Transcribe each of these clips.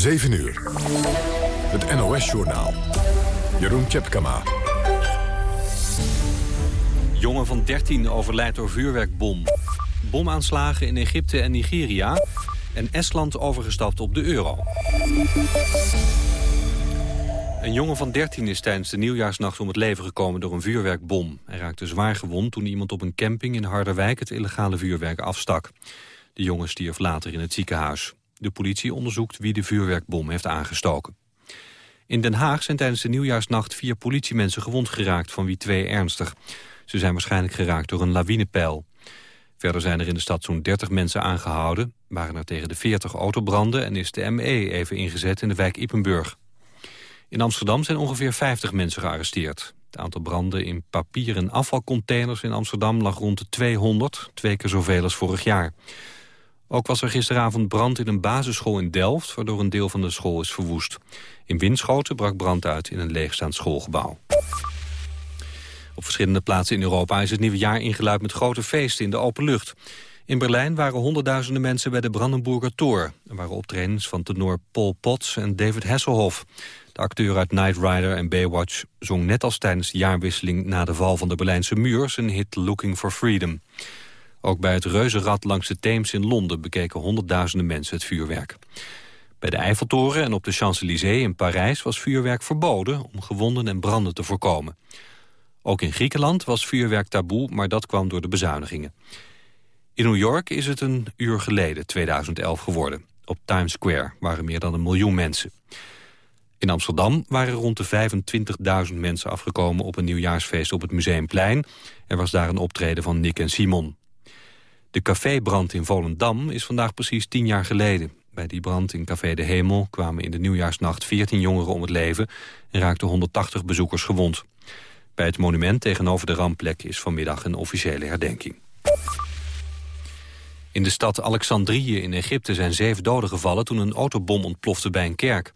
7 uur. Het NOS-journaal. Jeroen Tjepkama. Jongen van 13 overlijdt door vuurwerkbom. Bomaanslagen in Egypte en Nigeria. En Estland overgestapt op de euro. Een jongen van 13 is tijdens de nieuwjaarsnacht om het leven gekomen door een vuurwerkbom. Hij raakte zwaar gewond toen iemand op een camping in Harderwijk het illegale vuurwerk afstak. De jongen stierf later in het ziekenhuis. De politie onderzoekt wie de vuurwerkbom heeft aangestoken. In Den Haag zijn tijdens de nieuwjaarsnacht vier politiemensen gewond geraakt, van wie twee ernstig. Ze zijn waarschijnlijk geraakt door een lawinepeil. Verder zijn er in de stad zo'n 30 mensen aangehouden. Waren er tegen de 40 autobranden en is de ME even ingezet in de wijk Ippenburg. In Amsterdam zijn ongeveer 50 mensen gearresteerd. Het aantal branden in papier- en afvalcontainers in Amsterdam lag rond de 200, twee keer zoveel als vorig jaar. Ook was er gisteravond brand in een basisschool in Delft... waardoor een deel van de school is verwoest. In Winschoten brak brand uit in een leegstaand schoolgebouw. Op verschillende plaatsen in Europa is het nieuwe jaar ingeluid met grote feesten in de open lucht. In Berlijn waren honderdduizenden mensen bij de Brandenburger Tor. Er waren optredens van tenor Paul Potts en David Hasselhoff. De acteur uit Knight Rider en Baywatch zong net als tijdens de jaarwisseling... na de val van de Berlijnse muur zijn hit Looking for Freedom. Ook bij het reuzenrad langs de Theems in Londen bekeken honderdduizenden mensen het vuurwerk. Bij de Eiffeltoren en op de Champs-Élysées in Parijs was vuurwerk verboden om gewonden en branden te voorkomen. Ook in Griekenland was vuurwerk taboe, maar dat kwam door de bezuinigingen. In New York is het een uur geleden, 2011, geworden. Op Times Square waren meer dan een miljoen mensen. In Amsterdam waren rond de 25.000 mensen afgekomen op een nieuwjaarsfeest op het Museumplein. Er was daar een optreden van Nick en Simon. De cafébrand in Volendam is vandaag precies tien jaar geleden. Bij die brand in Café de Hemel kwamen in de nieuwjaarsnacht 14 jongeren om het leven... en raakten 180 bezoekers gewond. Bij het monument tegenover de rampplek is vanmiddag een officiële herdenking. In de stad Alexandrië in Egypte zijn zeven doden gevallen... toen een autobom ontplofte bij een kerk.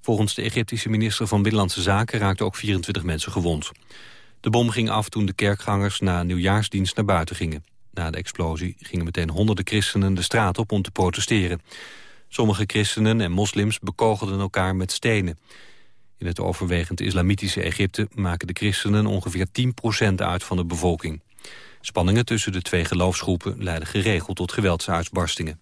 Volgens de Egyptische minister van Binnenlandse Zaken... raakten ook 24 mensen gewond. De bom ging af toen de kerkgangers na nieuwjaarsdienst naar buiten gingen. Na de explosie gingen meteen honderden christenen de straat op om te protesteren. Sommige christenen en moslims bekogelden elkaar met stenen. In het overwegend islamitische Egypte maken de christenen ongeveer 10% uit van de bevolking. Spanningen tussen de twee geloofsgroepen leiden geregeld tot geweldsuitbarstingen.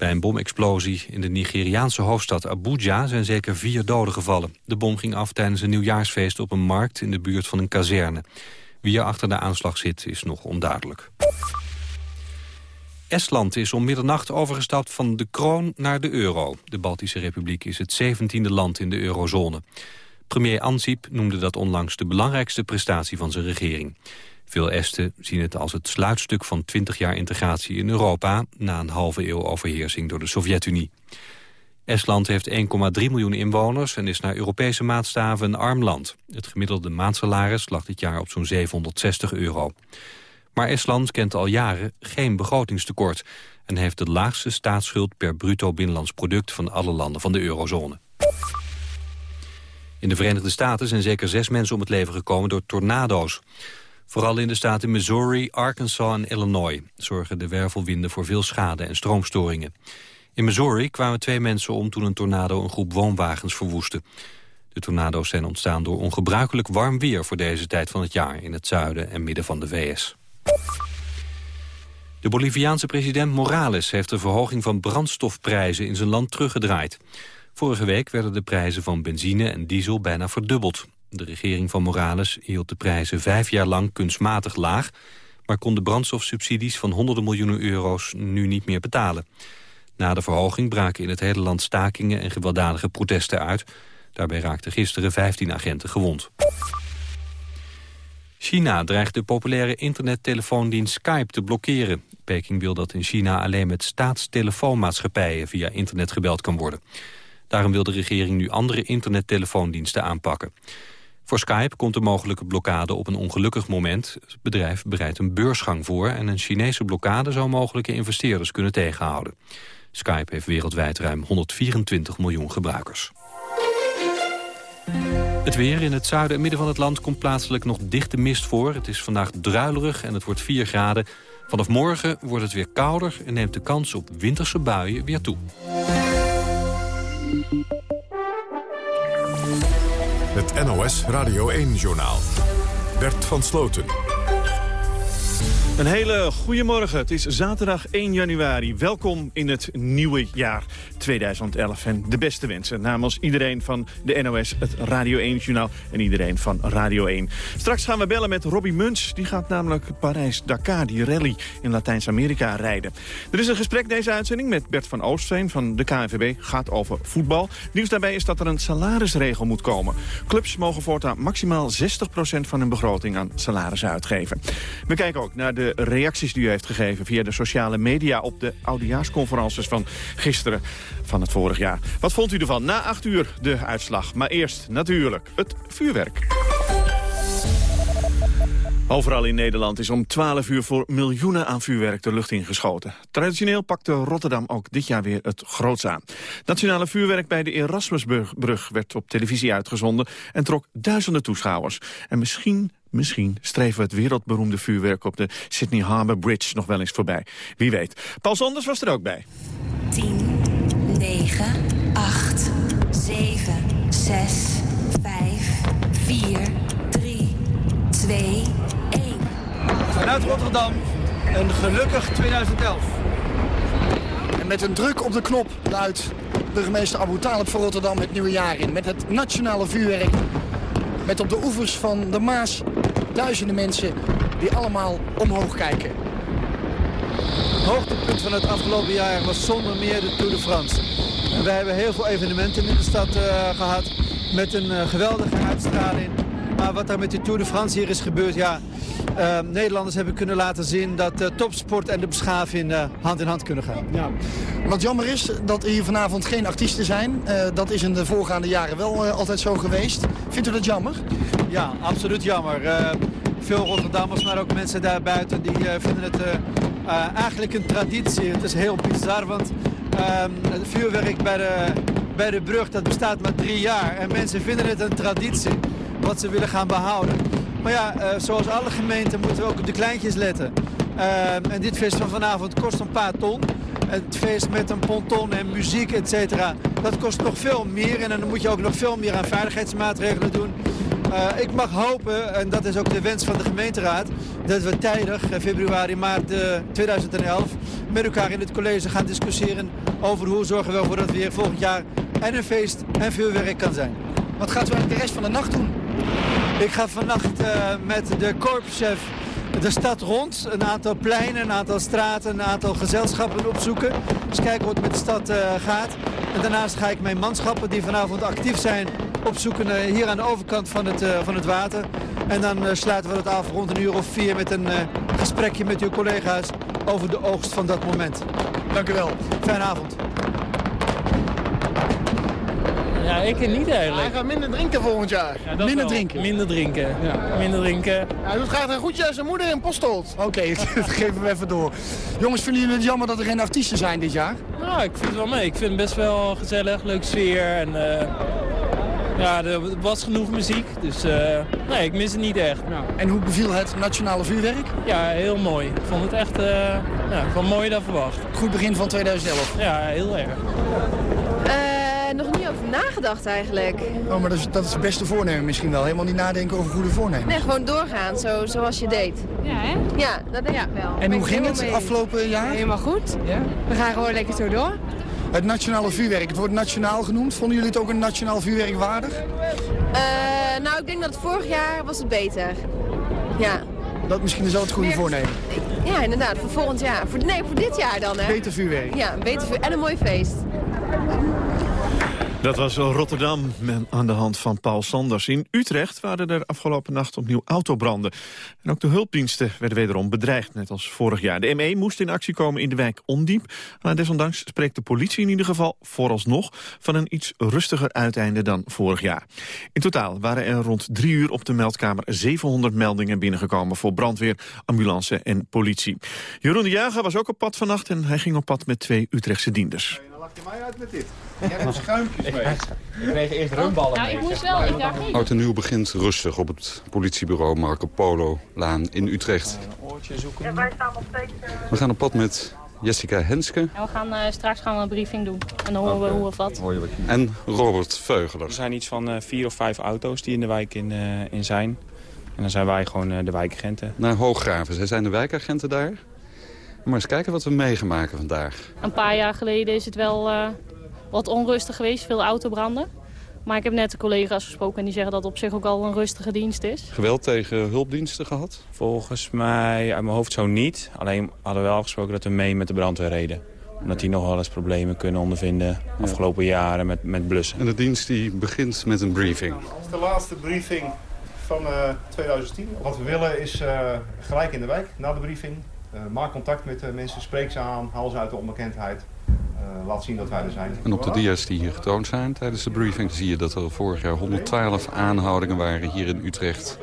Bij een bomexplosie in de Nigeriaanse hoofdstad Abuja zijn zeker vier doden gevallen. De bom ging af tijdens een nieuwjaarsfeest op een markt in de buurt van een kazerne. Wie er achter de aanslag zit is nog onduidelijk. Estland is om middernacht overgestapt van de kroon naar de euro. De Baltische Republiek is het zeventiende land in de eurozone. Premier Ansip noemde dat onlangs de belangrijkste prestatie van zijn regering. Veel Esten zien het als het sluitstuk van 20 jaar integratie in Europa... na een halve eeuw overheersing door de Sovjet-Unie. Estland heeft 1,3 miljoen inwoners en is naar Europese maatstaven een arm land. Het gemiddelde maandsalaris lag dit jaar op zo'n 760 euro. Maar Estland kent al jaren geen begrotingstekort... en heeft de laagste staatsschuld per bruto binnenlands product... van alle landen van de eurozone. In de Verenigde Staten zijn zeker zes mensen om het leven gekomen door tornado's. Vooral in de staten Missouri, Arkansas en Illinois... zorgen de wervelwinden voor veel schade en stroomstoringen. In Missouri kwamen twee mensen om toen een tornado een groep woonwagens verwoestte. De tornado's zijn ontstaan door ongebruikelijk warm weer voor deze tijd van het jaar in het zuiden en midden van de VS. De Boliviaanse president Morales heeft de verhoging van brandstofprijzen in zijn land teruggedraaid. Vorige week werden de prijzen van benzine en diesel bijna verdubbeld. De regering van Morales hield de prijzen vijf jaar lang kunstmatig laag... maar kon de brandstofsubsidies van honderden miljoenen euro's nu niet meer betalen. Na de verhoging braken in het hele land stakingen en gewelddadige protesten uit. Daarbij raakten gisteren 15 agenten gewond. China dreigt de populaire internettelefoondienst Skype te blokkeren. Peking wil dat in China alleen met staatstelefoonmaatschappijen via internet gebeld kan worden. Daarom wil de regering nu andere internettelefoondiensten aanpakken. Voor Skype komt de mogelijke blokkade op een ongelukkig moment. Het bedrijf bereidt een beursgang voor... en een Chinese blokkade zou mogelijke investeerders kunnen tegenhouden. Skype heeft wereldwijd ruim 124 miljoen gebruikers. Het weer in het zuiden en midden van het land komt plaatselijk nog dichte mist voor. Het is vandaag druilerig en het wordt 4 graden. Vanaf morgen wordt het weer kouder en neemt de kans op winterse buien weer toe. Het NOS Radio 1-journaal. Bert van Sloten. Een hele goede morgen. Het is zaterdag 1 januari. Welkom in het nieuwe jaar 2011. En de beste wensen namens iedereen van de NOS, het Radio 1-journaal en iedereen van Radio 1. Straks gaan we bellen met Robbie Muns. Die gaat namelijk Parijs-Dakar, die rally in Latijns-Amerika rijden. Er is een gesprek deze uitzending met Bert van Oostveen van de KNVB. Gaat over voetbal. Nieuws daarbij is dat er een salarisregel moet komen. Clubs mogen voortaan maximaal 60% van hun begroting aan salaris uitgeven. We kijken ook naar de reacties die u heeft gegeven via de sociale media op de oudejaarsconferences van gisteren van het vorig jaar. Wat vond u ervan? Na acht uur de uitslag. Maar eerst natuurlijk het vuurwerk. Overal in Nederland is om 12 uur voor miljoenen aan vuurwerk de lucht ingeschoten. Traditioneel pakte Rotterdam ook dit jaar weer het groots aan. Nationale vuurwerk bij de Erasmusbrug werd op televisie uitgezonden... en trok duizenden toeschouwers. En misschien Misschien streven we het wereldberoemde vuurwerk op de Sydney Harbour Bridge nog wel eens voorbij. Wie weet. Paul Sanders was er ook bij. 10, 9, 8, 7, 6, 5, 4, 3, 2, 1. Vanuit Rotterdam, een gelukkig 2011. En met een druk op de knop luidt burgemeester Abu Talib van Rotterdam het nieuwe jaar in. Met het nationale vuurwerk. Met op de oevers van de Maas duizenden mensen die allemaal omhoog kijken. Het hoogtepunt van het afgelopen jaar was zonder meer de Tour de France. Wij hebben heel veel evenementen in de stad uh, gehad met een uh, geweldige uitstraling. Maar wat er met de Tour de France hier is gebeurd, ja... Uh, Nederlanders hebben kunnen laten zien dat uh, topsport en de beschaving hand in hand kunnen gaan. Ja. Wat jammer is dat hier vanavond geen artiesten zijn. dat is in de voorgaande jaren wel altijd zo geweest. Vindt u dat jammer? Ja, absoluut jammer. veel Rotterdammers, maar ook mensen daarbuiten, die vinden het eigenlijk een traditie. Het is heel bizar, want ehm, het vuurwerk bij de, bij de brug dat bestaat maar drie jaar. En mensen vinden het een traditie wat ze willen gaan behouden. Maar ja, uh, zoals alle gemeenten moeten we ook op de kleintjes letten. Uh, en dit feest van vanavond kost een paar ton. Het feest met een ponton en muziek, et cetera, dat kost nog veel meer. En dan moet je ook nog veel meer aan veiligheidsmaatregelen doen. Uh, ik mag hopen, en dat is ook de wens van de gemeenteraad... dat we tijdig, februari, maart 2011... met elkaar in het college gaan discussiëren... over hoe zorgen we ervoor dat weer volgend jaar en een feest en vuurwerk kan zijn. Wat gaat u eigenlijk de rest van de nacht doen? Ik ga vannacht uh, met de korpschef de stad rond. Een aantal pleinen, een aantal straten, een aantal gezelschappen opzoeken. Dus kijken hoe het met de stad uh, gaat. En daarnaast ga ik mijn manschappen die vanavond actief zijn opzoeken uh, hier aan de overkant van het, van het water. En dan sluiten we het af rond een uur of vier met een gesprekje met uw collega's over de oogst van dat moment. Dank u wel. Fijne avond. Ja, ik niet eigenlijk. Hij gaat minder drinken volgend jaar. Ja, minder wel. drinken. Minder drinken. Ja. Minder drinken. Hij doet graag een goedje aan zijn moeder in Postelt. Oké, okay, dat geven we even door. Jongens, vinden jullie het jammer dat er geen artiesten zijn dit jaar? Nou, ik vind het wel mee. Ik vind het best wel gezellig, leuk sfeer. En, uh, ja, er was genoeg muziek. Dus uh, nee, ik mis het niet echt. Nou. En hoe beviel het nationale vuurwerk? Ja, heel mooi. Ik vond het echt uh, ja, van mooier dan verwacht. Goed begin van 2011? Ja, heel erg. Nagedacht eigenlijk. Oh, maar dat is, dat is het beste voornemen misschien wel. Helemaal niet nadenken over goede voornemens. Nee, gewoon doorgaan, zo, zoals je deed. Ja, hè? Ja, dat denk ja. ik wel. En hoe ging het mee. afgelopen jaar? Helemaal goed. Ja? We gaan gewoon lekker zo door. Het nationale vuurwerk, het wordt nationaal genoemd. Vonden jullie het ook een nationaal vuurwerk waardig? Uh, nou, ik denk dat het vorig jaar was het beter. Ja. Dat misschien is wel het goede Meer, voornemen. Ja, inderdaad. Voor volgend jaar. Voor, nee, voor dit jaar dan, hè. Beter vuurwerk. Ja, een beter vuurwerk. En een mooi feest. Dat was Rotterdam aan de hand van Paul Sanders. In Utrecht waren er afgelopen nacht opnieuw autobranden. En ook de hulpdiensten werden wederom bedreigd, net als vorig jaar. De ME moest in actie komen in de wijk Ondiep. Maar desondanks spreekt de politie in ieder geval vooralsnog... van een iets rustiger uiteinde dan vorig jaar. In totaal waren er rond drie uur op de meldkamer 700 meldingen binnengekomen... voor brandweer, ambulance en politie. Jeroen de Jager was ook op pad vannacht en hij ging op pad met twee Utrechtse dienders je mij uit met dit. Jij hebt schuimpjes mee. Ik kreeg eerst rumballen nou, ik moest wel, ik dacht niet. Oud en nieuw begint rustig op het politiebureau Marco Polo Laan in Utrecht. Een oortje zoeken. We gaan op pad met Jessica Henske. En we gaan eh, straks gaan we een briefing doen. En dan horen we hoe of wat. En Robert Veugeler. Er zijn iets van eh, vier of vijf auto's die in de wijk in, eh, in zijn. En dan zijn wij gewoon eh, de wijkagenten. Naar Hooggraven. Zij zijn de wijkagenten daar. Maar eens kijken wat we meegemaken vandaag. Een paar jaar geleden is het wel eh, wat onrustig geweest. Veel autobranden. Maar ik heb net de collega's gesproken en die zeggen dat het op zich ook al een rustige dienst is. Geweld tegen hulpdiensten gehad? Volgens mij uit mijn hoofd zo niet. Alleen hadden we wel afgesproken dat we mee met de brandweer reden. Omdat die nog wel eens problemen kunnen ondervinden afgelopen jaren met, met blussen. En de dienst die begint met een briefing. Het is de laatste briefing van eh, 2010. Wat we willen is eh, gelijk in de wijk, na de briefing. Eh, maak contact met de mensen, spreek ze aan, haal ze uit de onbekendheid. Eh, laat zien dat wij er zijn. En op de dia's die hier getoond zijn tijdens de briefing... zie je dat er vorig jaar 112 aanhoudingen waren hier in Utrecht.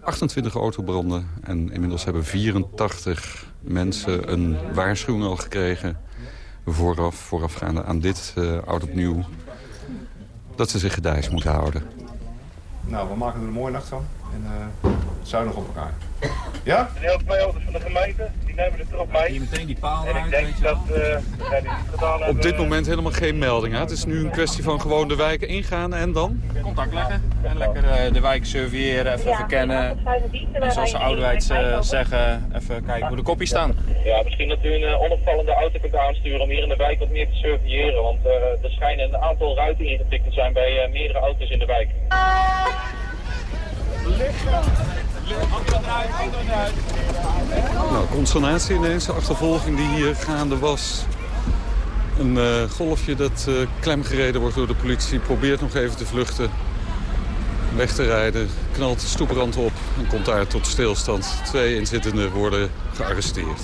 28 autobranden en inmiddels hebben 84 mensen een waarschuwing al gekregen... vooraf, voorafgaande aan dit uh, oud opnieuw... dat ze zich gedijs moeten houden. Nou, we maken er een mooie nacht van. En uh, zuinig op elkaar. Ja? En ook twee auto's van de gemeente, die nemen er erop mee. Hier meteen die paal En ik denk dat uh, ja, die niet gedaan Op dit moment helemaal geen melding. Hè? Het is nu een kwestie van gewoon de wijken ingaan en dan? Contact leggen en lekker uh, de wijk surveilleren, even verkennen. En zoals ze ouderweids uh, zeggen, even kijken hoe de kopjes staan. Ja, misschien dat u een onopvallende auto kunt aansturen om hier in de wijk wat meer te surveilleren. Want er schijnen een aantal ruiten ingetikt te zijn bij meerdere auto's in de wijk. Nou, consternatie ineens, de achtervolging die hier gaande was. Een uh, golfje dat uh, klemgereden wordt door de politie, probeert nog even te vluchten. Weg te rijden, knalt de stoeprand op en komt daar tot stilstand. Twee inzittenden worden gearresteerd.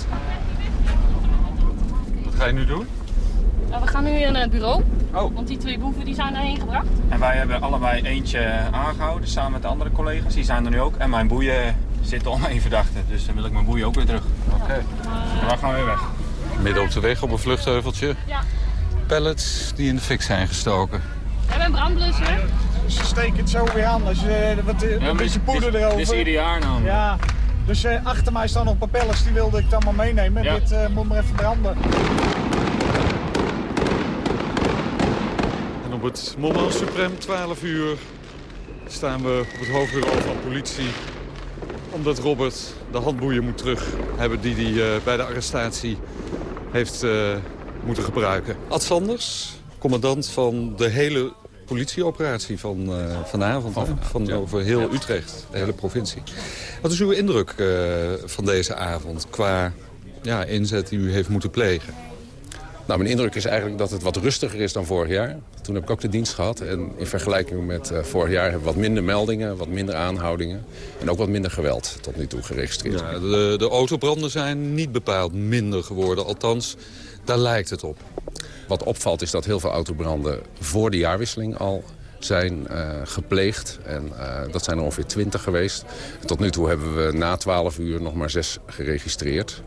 Wat ga je nu doen? Uh, we gaan nu naar het bureau, oh. want die twee boeven die zijn daarheen gebracht. En wij hebben allebei eentje aangehouden, samen met de andere collega's. Die zijn er nu ook. En mijn boeien zitten om één verdachte, dus dan wil ik mijn boeien ook weer terug. Oké. Okay. En wij gaan weer weg. Midden op de weg op een vluchtheuveltje. Ja. Pallets die in de fik zijn gestoken. We hebben een brandblusser. Ze steken het zo weer aan. Als je wat, ja, een beetje poeder dit, erover. Dit is ieder jaar nou. Ja. Dus uh, achter mij staan nog pellets, die wilde ik dan maar meenemen. Ja. Dit uh, moet maar even branden. En op het moment suprem, 12 uur, staan we op het hoofdbureau van politie. Omdat Robert de handboeien moet terug hebben die hij uh, bij de arrestatie heeft uh, moeten gebruiken. Ad Sanders, commandant van de hele politieoperatie van uh, vanavond. Van, van ja. over heel Utrecht, de hele provincie. Wat is uw indruk van deze avond qua ja, inzet die u heeft moeten plegen? Nou, mijn indruk is eigenlijk dat het wat rustiger is dan vorig jaar. Toen heb ik ook de dienst gehad. En in vergelijking met uh, vorig jaar hebben we wat minder meldingen, wat minder aanhoudingen. En ook wat minder geweld tot nu toe geregistreerd. Ja, de, de autobranden zijn niet bepaald minder geworden. Althans, daar lijkt het op. Wat opvalt is dat heel veel autobranden voor de jaarwisseling al zijn uh, gepleegd. En uh, dat zijn er ongeveer 20 geweest. En tot nu toe hebben we na 12 uur nog maar zes geregistreerd.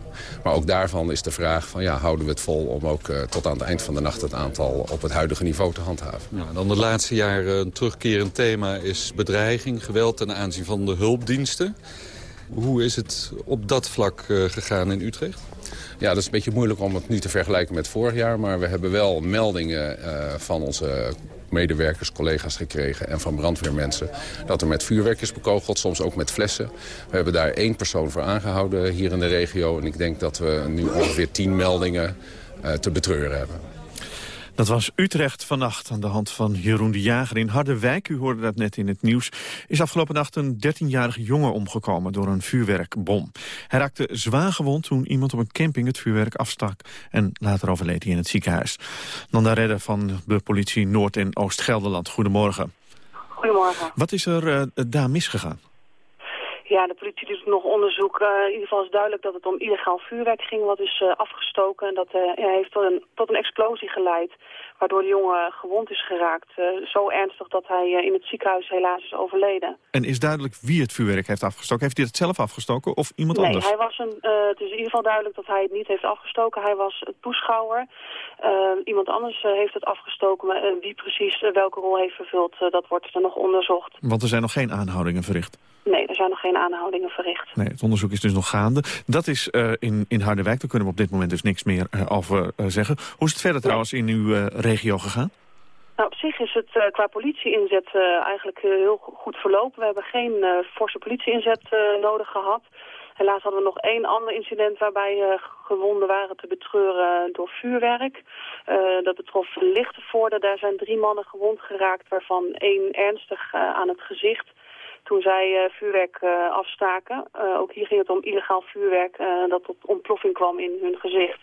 Maar ook daarvan is de vraag van ja, houden we het vol om ook uh, tot aan het eind van de nacht het aantal op het huidige niveau te handhaven. Ja, dan de laatste jaren een terugkerend thema is bedreiging, geweld ten aanzien van de hulpdiensten. Hoe is het op dat vlak gegaan in Utrecht? Ja, dat is een beetje moeilijk om het nu te vergelijken met vorig jaar. Maar we hebben wel meldingen van onze medewerkers, collega's gekregen en van brandweermensen... dat er met vuurwerk is bekogeld, soms ook met flessen. We hebben daar één persoon voor aangehouden hier in de regio... en ik denk dat we nu ongeveer tien meldingen uh, te betreuren hebben. Dat was Utrecht vannacht aan de hand van Jeroen de Jager in Harderwijk. U hoorde dat net in het nieuws. Is afgelopen nacht een 13-jarige jongen omgekomen door een vuurwerkbom. Hij raakte zwaar gewond toen iemand op een camping het vuurwerk afstak. En later overleed hij in het ziekenhuis. Nanda Redder van de politie Noord- en Oost-Gelderland. Goedemorgen. Goedemorgen. Wat is er uh, daar misgegaan? Ja, de politie doet nog onderzoek. Uh, in ieder geval is duidelijk dat het om illegaal vuurwerk ging wat is uh, afgestoken. En dat uh, heeft tot een, tot een explosie geleid, waardoor de jongen gewond is geraakt. zo ernstig dat hij in het ziekenhuis helaas is overleden. En is duidelijk wie het vuurwerk heeft afgestoken? Heeft hij het zelf afgestoken of iemand nee, anders? Nee, hij was een, het is in ieder geval duidelijk dat hij het niet heeft afgestoken. Hij was toeschouwer. iemand anders heeft het afgestoken. Maar wie precies welke rol heeft vervuld, dat wordt er nog onderzocht. Want er zijn nog geen aanhoudingen verricht? Nee, er zijn nog geen aanhoudingen verricht. Nee, het onderzoek is dus nog gaande. Dat is uh, in, in Harderwijk, daar kunnen we op dit moment dus niks meer uh, over uh, zeggen. Hoe is het verder trouwens in uw regio gegaan? Nou, op zich is het qua politie-inzet eigenlijk heel goed verlopen. We hebben geen forse politie-inzet nodig gehad. Helaas hadden we nog één ander incident waarbij gewonden waren te betreuren door vuurwerk. dat betrof Lichtenvoorde. Daar zijn drie mannen gewond geraakt, waarvan één ernstig aan het gezicht toen zij vuurwerk uh, afstaken. Uh, ook hier ging het om illegaal vuurwerk dat tot ontploffing kwam in hun gezicht.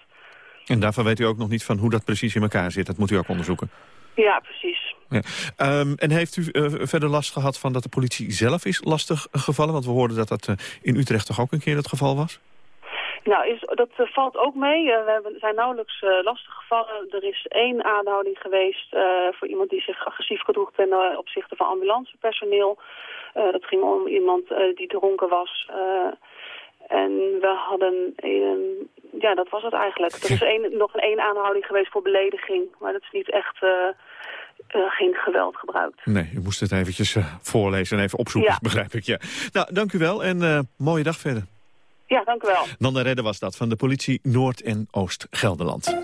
En daarvan weet u ook nog niet van hoe dat precies in elkaar zit. Dat moet u ook onderzoeken. Ja, precies. Ja. Um, en heeft u verder last gehad van dat de politie zelf is lastig gevallen? Want we hoorden dat dat in Utrecht toch ook een keer het geval was? Nou, is, dat uh, valt ook mee. Uh, we hebben, zijn nauwelijks uh, lastig gevallen. Er is één aanhouding geweest voor iemand die zich agressief gedroeg ten opzichte van ambulancepersoneel. dat ging om iemand die dronken was. en we hadden, een, ja, dat was het eigenlijk. Er is een, nog een één aanhouding geweest voor belediging, maar dat is niet echt... geen geweld gebruikt. Nee, u moest het eventjes voorlezen en even opzoeken, ja. begrijp ik. Ja. Nou, dank u wel en mooie dag verder. Ja, dank u wel. Nanda Redden was dat van de politie Noord- en Oost-Gelderland.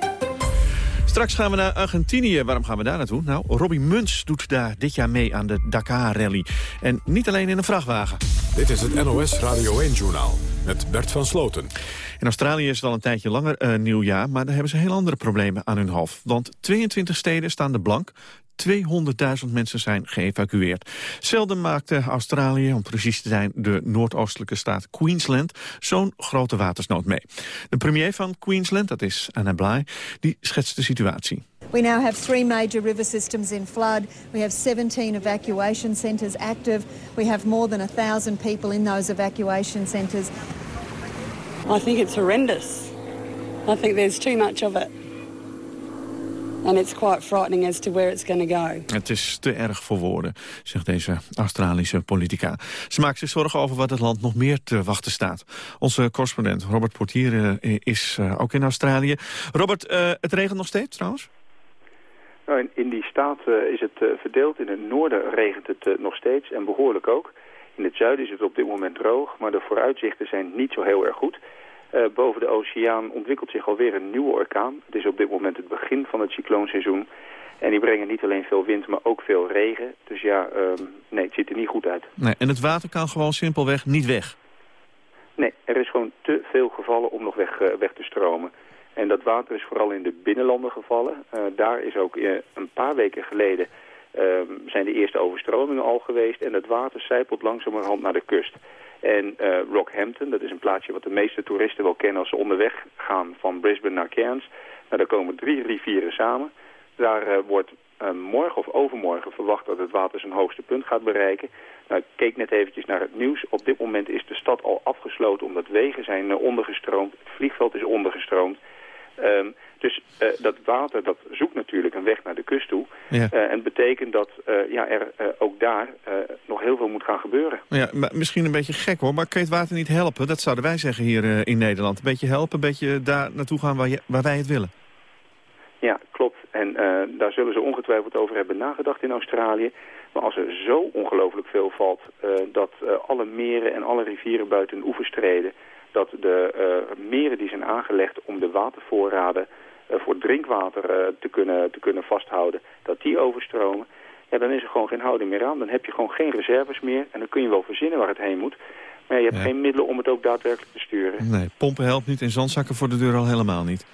Straks gaan we naar Argentinië. Waarom gaan we daar naartoe? Nou, Robbie Muns doet daar dit jaar mee aan de Dakar-rally. En niet alleen in een vrachtwagen. Dit is het NOS Radio 1-journaal met Bert van Sloten. In Australië is het al een tijdje langer uh, nieuwjaar... maar daar hebben ze heel andere problemen aan hun hoofd. Want 22 steden staan de blank. 200.000 mensen zijn geëvacueerd. Zelden maakte Australië, om precies te zijn de noordoostelijke staat Queensland, zo'n grote watersnood mee. De premier van Queensland, dat is Anna Bligh, die schetst de situatie. We now have three major river systems in flood. We have 17 evacuation centres active. We have more than a thousand people in those evacuation centres. I think it's horrendous. I think there's too much of it. And it's quite frightening as to where it's going to go. Het is te erg voor woorden, zegt deze Australische politica. Ze maakt zich zorgen over wat het land nog meer te wachten staat. Onze correspondent Robert Portier is ook in Australië. Robert, uh, het regent nog steeds trouwens? Nou, in, in, die staat uh, is het uh, verdeeld. In het noorden regent het nog steeds en behoorlijk ook. In het zuiden is het op dit moment droog, maar de vooruitzichten zijn niet zo heel erg goed. Uh, boven de oceaan ontwikkelt zich alweer een nieuwe orkaan. Het is op dit moment het begin van het cycloonseizoen. En die brengen niet alleen veel wind, maar ook veel regen. Dus ja, uh, nee, het ziet er niet goed uit. Nee, en het water kan gewoon simpelweg niet weg? Nee, er is gewoon te veel gevallen om nog weg, uh, weg te stromen. En dat water is vooral in de binnenlanden gevallen. Uh, daar is ook een paar weken geleden ehm, zijn de eerste overstromingen al geweest. En het water zijpelt langzamerhand naar de kust. En uh, Rockhampton, dat is een plaatsje wat de meeste toeristen wel kennen als ze onderweg gaan van Brisbane naar Cairns. Nou, daar komen drie rivieren samen. Daar uh, wordt uh, morgen of overmorgen verwacht dat het water zijn hoogste punt gaat bereiken. Nou, ik keek net eventjes naar het nieuws. Op dit moment is de stad al afgesloten omdat wegen zijn ondergestroomd. Het vliegveld is ondergestroomd. Um, dus uh, dat water dat zoekt natuurlijk een weg naar de kust toe. Ja. Uh, en betekent dat uh, ja, er ook daar nog heel veel moet gaan gebeuren. Ja, maar misschien een beetje gek hoor, maar kun je het water niet helpen? Dat zouden wij zeggen hier in Nederland. Een beetje helpen, een beetje daar naartoe gaan waar, je, waar wij het willen. Ja, klopt. En daar zullen ze ongetwijfeld over hebben nagedacht in Australië. Maar als er zo ongelooflijk veel valt dat alle meren en alle rivieren buiten oevers treden dat de uh, meren die zijn aangelegd om de watervoorraden uh, voor drinkwater uh, te, kunnen, te kunnen vasthouden, dat die overstromen, ja, dan is er gewoon geen houding meer aan. Dan heb je gewoon geen reserves meer en dan kun je wel verzinnen waar het heen moet. Maar je hebt ja. geen middelen om het ook daadwerkelijk te sturen. Nee, pompen helpt niet en zandzakken voor de deur al helemaal niet.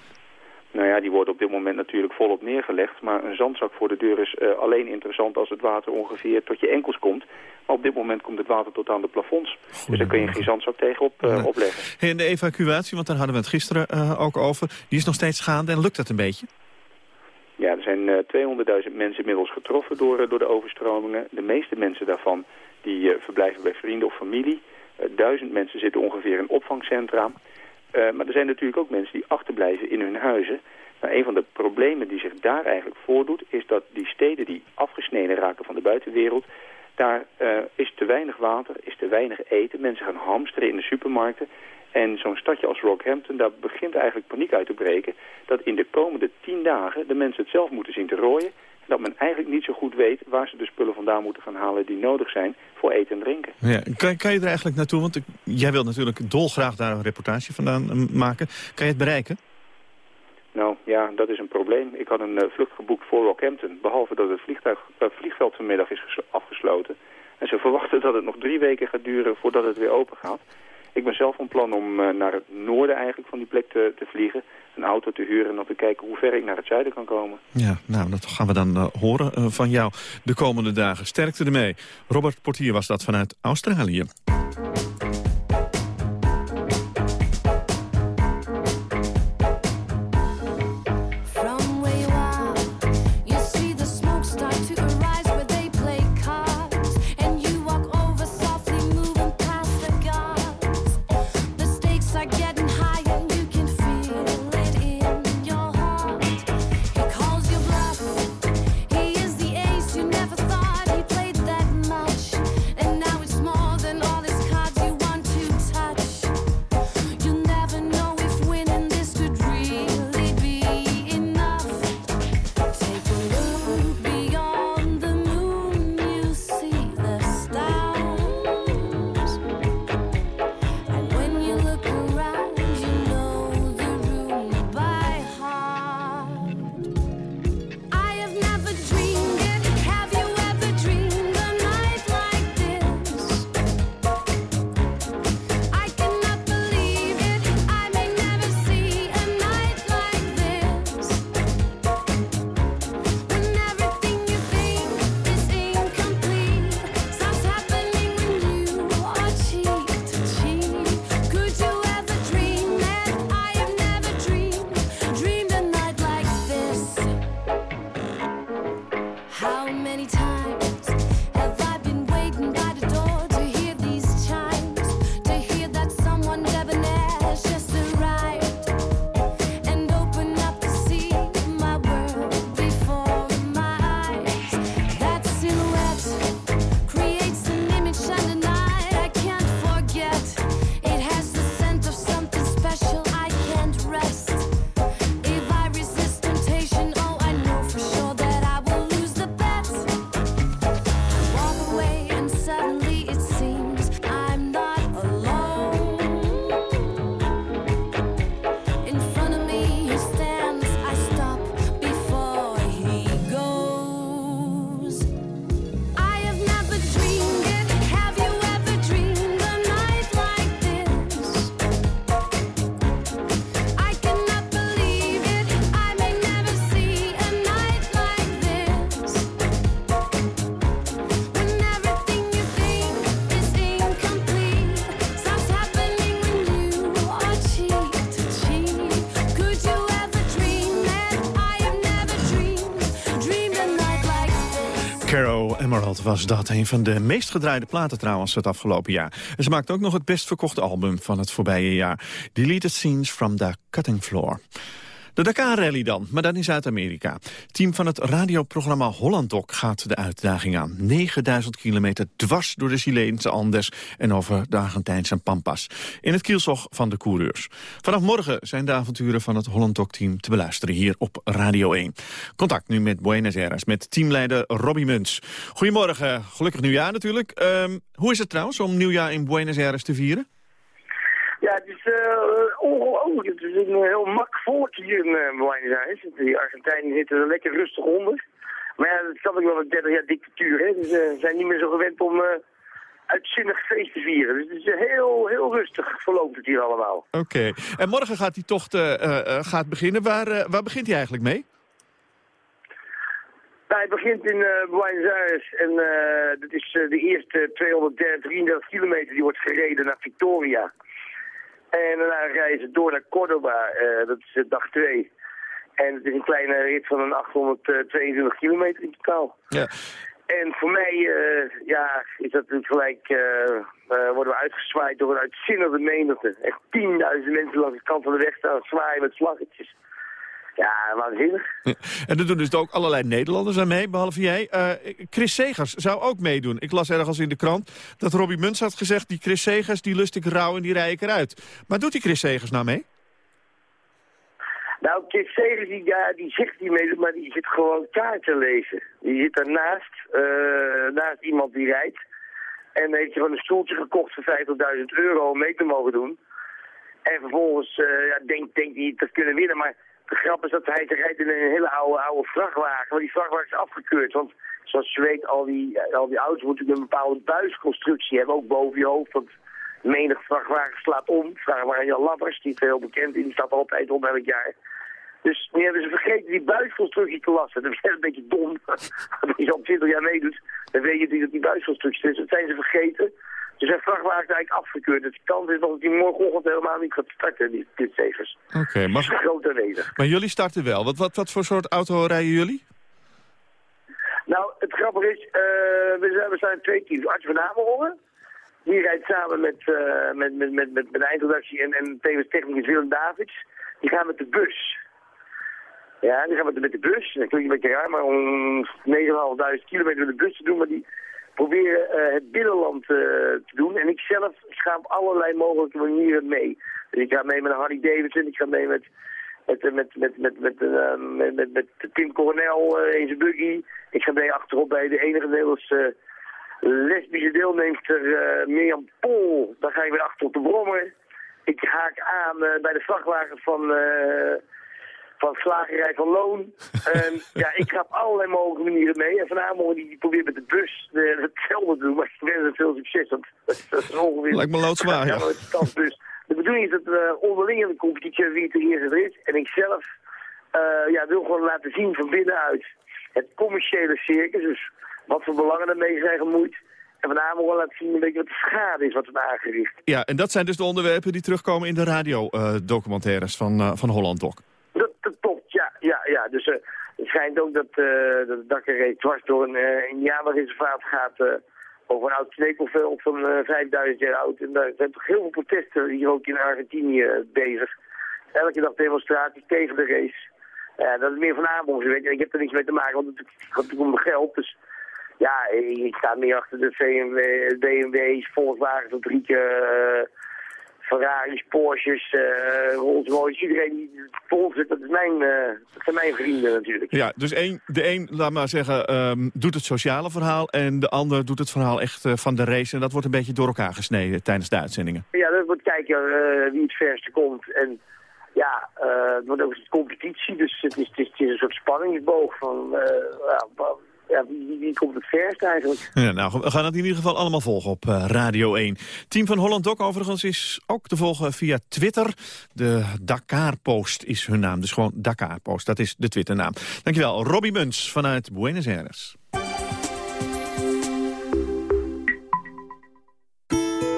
Nou ja, die worden op dit moment natuurlijk volop neergelegd. Maar een zandzak voor de deur is uh, alleen interessant als het water ongeveer tot je enkels komt. Maar op dit moment komt het water tot aan de plafonds. Dus daar kun je geen zandzak tegenop uh, nee. opleggen. En de evacuatie, want daar hadden we het gisteren uh, ook over, die is nog steeds gaande en lukt dat een beetje? Ja, er zijn 200.000 mensen inmiddels getroffen door, door de overstromingen. De meeste mensen daarvan die verblijven bij vrienden of familie. duizend mensen zitten ongeveer in opvangcentra. Uh, maar er zijn natuurlijk ook mensen die achterblijven in hun huizen. Maar een van de problemen die zich daar eigenlijk voordoet... is dat die steden die afgesneden raken van de buitenwereld... daar uh, is te weinig water, is te weinig eten. Mensen gaan hamsteren in de supermarkten. En zo'n stadje als Rockhampton, daar begint eigenlijk paniek uit te breken... dat in de komende tien dagen de mensen het zelf moeten zien te rooien... dat men eigenlijk niet zo goed weet waar ze de spullen vandaan moeten gaan halen die nodig zijn voor eten en drinken. Ja, kan, kan je er eigenlijk naartoe? Want ik- jij wilt natuurlijk dolgraag daar een reportage vandaan eh, maken. Kan je het bereiken? Nou ja, dat is een probleem. Ik had een eh, vlucht geboekt voor Rockhampton, behalve dat het vliegtuig, eh, vliegveld vanmiddag is ges- afgesloten. En ze verwachten dat het nog drie weken gaat duren voordat het weer open gaat. Ik ben zelf van plan om naar het noorden eigenlijk van die plek te, te vliegen, een auto te huren en dan te kijken hoe ver ik naar het zuiden kan komen. Ja, nou, dat gaan we dan eh, horen eh, van jou de komende dagen. Sterkte ermee. Robert Portier was dat vanuit Australië. Was dat, een van de meest gedraaide platen trouwens het afgelopen jaar. En ze maakt ook nog het best verkochte album van het voorbije jaar. Deleted Scenes from the Cutting Floor. De Dakar-rally dan, maar dan in Zuid-Amerika. Team van het radioprogramma Hollandok gaat de uitdaging aan. 9000 kilometer dwars door de Chileense Andes en over de Argentijnse Pampas. In het kielzog van de coureurs. Vanaf morgen zijn de avonturen van het Hollandok-team te beluisteren hier op Radio 1. Contact nu met Buenos Aires, met teamleider Robbie Muns. Goedemorgen, gelukkig nieuwjaar natuurlijk. Ehm, hoe is het trouwens om nieuwjaar in Buenos Aires te vieren? Ja, het is eh, ongelooflijk. Het is een heel mak volk hier in uh, Buenos Aires. Die Argentijnen zitten er lekker rustig onder. Maar ja, dat snap ik wel met 30 jaar dictatuur. Hè. Dus, eh, ze zijn niet meer zo gewend om uitzinnig feest te vieren. Dus het is heel, heel rustig verloopt het hier allemaal. Oké, en morgen gaat die tocht gaat beginnen. Waar, waar begint hij eigenlijk mee? Nou, hij begint in eh, Buenos Aires en dat is de eerste 233 kilometer die wordt gereden naar Victoria. En daarna rijden ze door naar Cordoba, eh, dat is eh, dag 2. En het is een kleine rit van een 822 kilometer in totaal. Ja. En voor mij, eh, ja, is dat natuurlijk gelijk, worden we uitgezwaaid door een uitzinnige menigte. Echt 10.000 mensen langs de kant van de weg staan zwaaien met vlaggetjes. Ja, waanzinnig. En er doen dus ook allerlei Nederlanders aan mee, behalve jij. Eh, Chris Segers zou ook meedoen. Ik las ergens in de krant dat Robbie Muns had gezegd... die Chris Segers, die lust ik rauw en die rij ik eruit. Maar doet die Chris Segers nou mee? Nou, Kit Segers, die, ja, die zegt niet mee, maar die zit gewoon kaarten lezen. Die zit daarnaast, eh naast iemand die rijdt. En heeft hij van een stoeltje gekocht voor 50.000 euro om mee te mogen doen. En vervolgens eh, ja, denkt denkt hij te kunnen winnen. Maar de grap is dat hij rijdt in een hele oude, oude vrachtwagen. Maar die vrachtwagen is afgekeurd. Want zoals je weet, al die, al die auto's moeten een bepaalde buisconstructie hebben. Ook boven je hoofd. Want menig vrachtwagen slaat om. Vraag maar aan Jan Labbers, die heel bekend. Die staat altijd om elk jaar. Dus nu hebben ze vergeten die buisconstructie te lassen. Dat is een beetje dom. Als je al 20 jaar meedoet, dan weet je niet dat die buisconstructie is. Dat zijn ze vergeten. Dus zijn vrachtwagen is eigenlijk afgekeurd. Dus de kans is dat hij morgenochtend helemaal niet gaat starten, die pitzegers. Oké, maar, Dat is groot aanwezig. maar jullie starten wel. Wat, wat, wat voor soort auto rijden jullie? Nou, het grappige is, eh, we, zijn, we zijn twee teams. Arthur van Amerongen, die rijdt samen met, eh, met, met, met, met, met de eindredactie en, en tevens technicus Willem Davids. Die gaan met de bus. Ja, die gaan met, met de bus. Dat klinkt een beetje raar, maar om 9.500 kilometer met de bus te doen. Maar die proberen eh, het binnenland eh, te doen. En ik zelf ga op allerlei mogelijke manieren mee. Dus ik ga mee met Harley Davidson, ik ga mee met met, met, met, met, met, eh, met, met, met Tim Coronel eh, in zijn buggy. Ik ga mee achterop bij de enige Nederlandse lesbische deelnemster uh, Mirjam Pol. Daar ga ik weer achter op de brommer. Ik haak aan eh, bij de vrachtwagen van, eh van Slagerij van Loon. en ja, ik ga op allerlei mogelijke manieren mee. En vanavond die, die probeert met de bus eh, hetzelfde te doen. Maar ik wens hem veel succes. Want dat is ongeveer... Lijkt me loodzwaar, ja. de stadbus. De bedoeling is dat we onderling in de competitie wie het de eerste is. En ik zelf eh, ja, wil gewoon laten zien van binnenuit het commerciële circus. Dus wat voor belangen ermee zijn gemoeid. En vanavond wel laten zien een beetje wat de schade is wat we aangericht. Ja, en dat zijn dus de onderwerpen die terugkomen in de radiodocumentaires van, eh, van Holland Doc. Ja. Dus eh, het schijnt ook dat, eh dat het dakkerreed dwars door een uh, gaat... over een oud knekelveld van eh 5000 jaar oud. En daar zijn toch heel veel protesten hier ook in Argentinië bezig. Elke dag demonstraties tegen de race. Dat is meer weet je. Ik heb er niks mee te maken, want het gaat om geld. Dus ja, ik sta meer achter de BMW, BMW's, Volkswagens, fabrieken, Ferraris, Porsches, eh Rolls Royce. Iedereen die ons zit, dat, is mijn, eh, dat zijn mijn vrienden natuurlijk. Ja, dus één, de een, laat maar zeggen, ehm, doet het sociale verhaal... en de ander doet het verhaal echt eh, van de race. En dat wordt een beetje door elkaar gesneden tijdens de uitzendingen. Ja, dat wordt kijken wie het verste komt. En ja, het wordt ook een competitie, dus het is, het is, het is een soort spanningsboog van eh, ja, wie, wie komt het verst eigenlijk. Ja, nou, we gaan het in ieder geval allemaal volgen op eh, Radio 1. Team van Holland Doc overigens is ook te volgen via Twitter. De Dakar Post is hun naam, dus gewoon Dakar Post. Dat is de Twitternaam. Dankjewel, Robbie Muns vanuit Buenos Aires.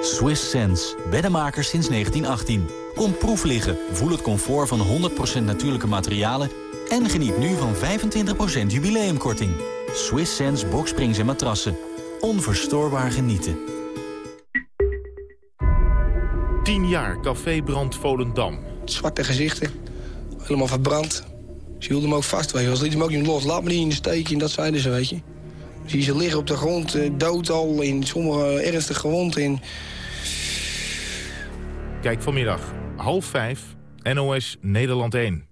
Swiss Sense, beddenmakers sinds 1918. Kom proef liggen, voel het comfort van 100% natuurlijke materialen... en geniet nu van 25% jubileumkorting. Swiss Sense boksprings en matrassen. Onverstoorbaar genieten. 10 jaar Café Brand Volendam. Zwarte gezichten. Helemaal verbrand. Ze hielden hem ook vast, weet je. Ze lieten hem ook niet los. Laat me niet in de steek en dat zeiden ze, weet je. Zie je ze liggen op de grond, eh, dood al, in sommige ernstig gewond in. Kijk vanmiddag, half vijf, NOS Nederland 1.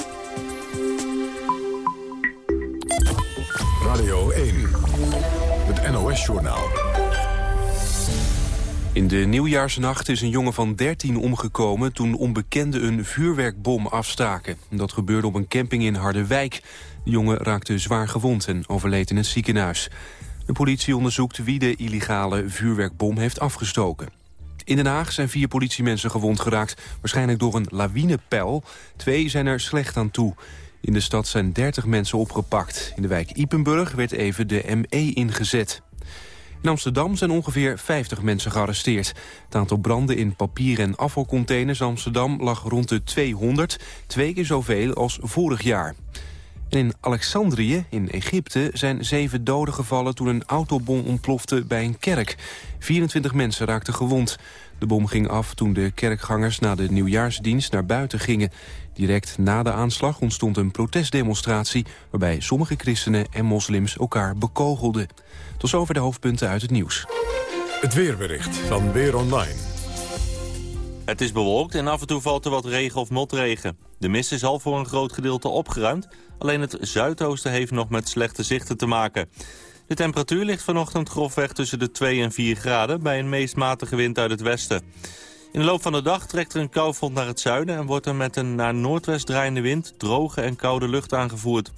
Radio 1, het NOS-journaal. In de nieuwjaarsnacht is een jongen van 13 omgekomen toen onbekenden een vuurwerkbom afstaken. Dat gebeurde op een camping in Harderwijk. De jongen raakte zwaar gewond en overleed in het ziekenhuis. De politie onderzoekt wie de illegale vuurwerkbom heeft afgestoken. In Den Haag zijn vier politiemensen gewond geraakt, waarschijnlijk door een lawinepijl. Twee zijn er slecht aan toe. In de stad zijn 30 mensen opgepakt. In de wijk Ipenburg werd even de ME ingezet. In Amsterdam zijn ongeveer 50 mensen gearresteerd. Het aantal branden in papier- en afvalcontainers in Amsterdam lag rond de 200, twee keer zoveel als vorig jaar. En in Alexandrië, in Egypte, zijn zeven doden gevallen... toen een autobom ontplofte bij een kerk. 24 mensen raakten gewond. De bom ging af toen de kerkgangers na de nieuwjaarsdienst naar buiten gingen. Direct na de aanslag ontstond een protestdemonstratie... waarbij sommige christenen en moslims elkaar bekogelden. Tot zover de hoofdpunten uit het nieuws. Het weerbericht van Weer Online. Het is bewolkt en af en toe valt er wat regen of motregen. De mist is al voor een groot gedeelte opgeruimd. Alleen het zuidoosten heeft nog met slechte zichten te maken. De temperatuur ligt vanochtend grofweg tussen de 2 en 4 graden... bij een meest matige wind uit het westen. In de loop van de dag trekt er een koufront naar het zuiden... en wordt er met een naar noordwest draaiende wind droge en koude lucht aangevoerd.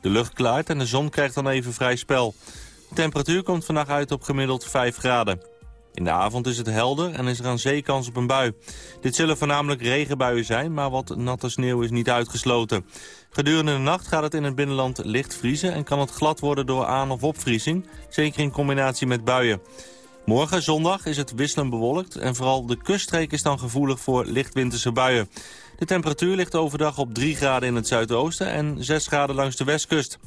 De lucht klaart en de zon krijgt dan even vrij spel. De temperatuur komt vannacht uit op gemiddeld 5 graden. In de avond is het helder en is er aan zee kans op een bui. Dit zullen voornamelijk regenbuien zijn, maar wat natte sneeuw is niet uitgesloten. Gedurende de nacht gaat het in het binnenland licht vriezen... en kan het glad worden door aan- of opvriezing, zeker in combinatie met buien. Morgen, zondag, is het wisselend bewolkt... en vooral de kuststreek is dan gevoelig voor lichtwinterse buien. De temperatuur ligt overdag op 3 graden in het zuidoosten... en 6 graden langs de westkust.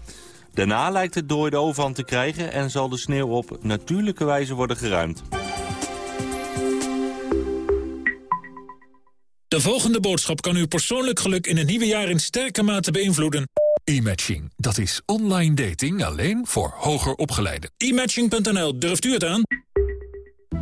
Daarna lijkt het door de overhand te krijgen... en zal de sneeuw op natuurlijke wijze worden geruimd. De volgende boodschap kan uw persoonlijk geluk in het nieuwe jaar in sterke mate beïnvloeden. E-matching, dat is online dating alleen voor hoger opgeleiden. E-matching.nl, durft u het aan?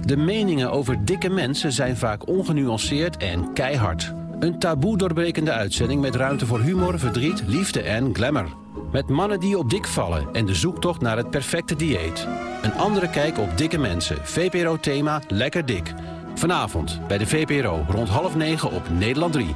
De meningen over dikke mensen zijn vaak ongenuanceerd en keihard. Een taboe doorbrekende uitzending met ruimte voor humor, verdriet, liefde en glamour. Met mannen die op dik vallen en de zoektocht naar het perfecte dieet. Een andere kijk op dikke mensen. VPRO-thema Lekker Dik. Vanavond bij de VPRO rond half negen op Nederland 3.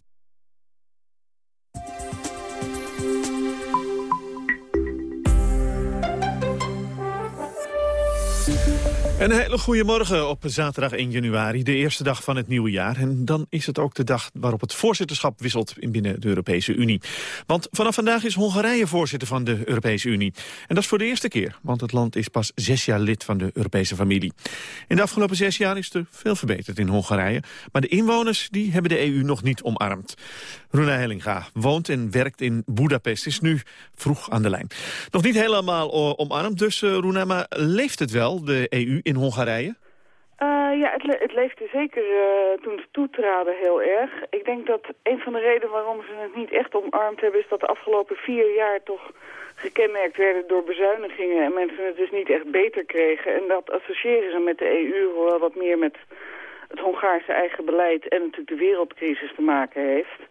Een hele goede morgen op zaterdag 1 januari, de eerste dag van het nieuwe jaar. En dan is het ook de dag waarop het voorzitterschap wisselt in binnen de Europese Unie. Want vanaf vandaag is Hongarije voorzitter van de Europese Unie. En dat is voor de eerste keer, want het land is pas zes jaar lid van de Europese familie. In de afgelopen zes jaar is er veel verbeterd in Hongarije. Maar de inwoners die hebben de EU nog niet omarmd. Runa Hellinga woont en werkt in Budapest, is nu vroeg aan de lijn. Nog niet helemaal eh, omarmd dus, uh, Runa, maar leeft het wel, de EU in Hongarije? Uh, ja, het, het leefde zeker uh, toen ze toetraden heel erg. Ik denk dat een van de redenen waarom ze het niet echt omarmd hebben... is dat de afgelopen vier jaar toch gekenmerkt werden door bezuinigingen... en mensen het dus niet echt beter kregen. En dat associëren ze met de EU, hoewel wat meer met het Hongaarse eigen beleid... en natuurlijk de wereldcrisis te maken heeft...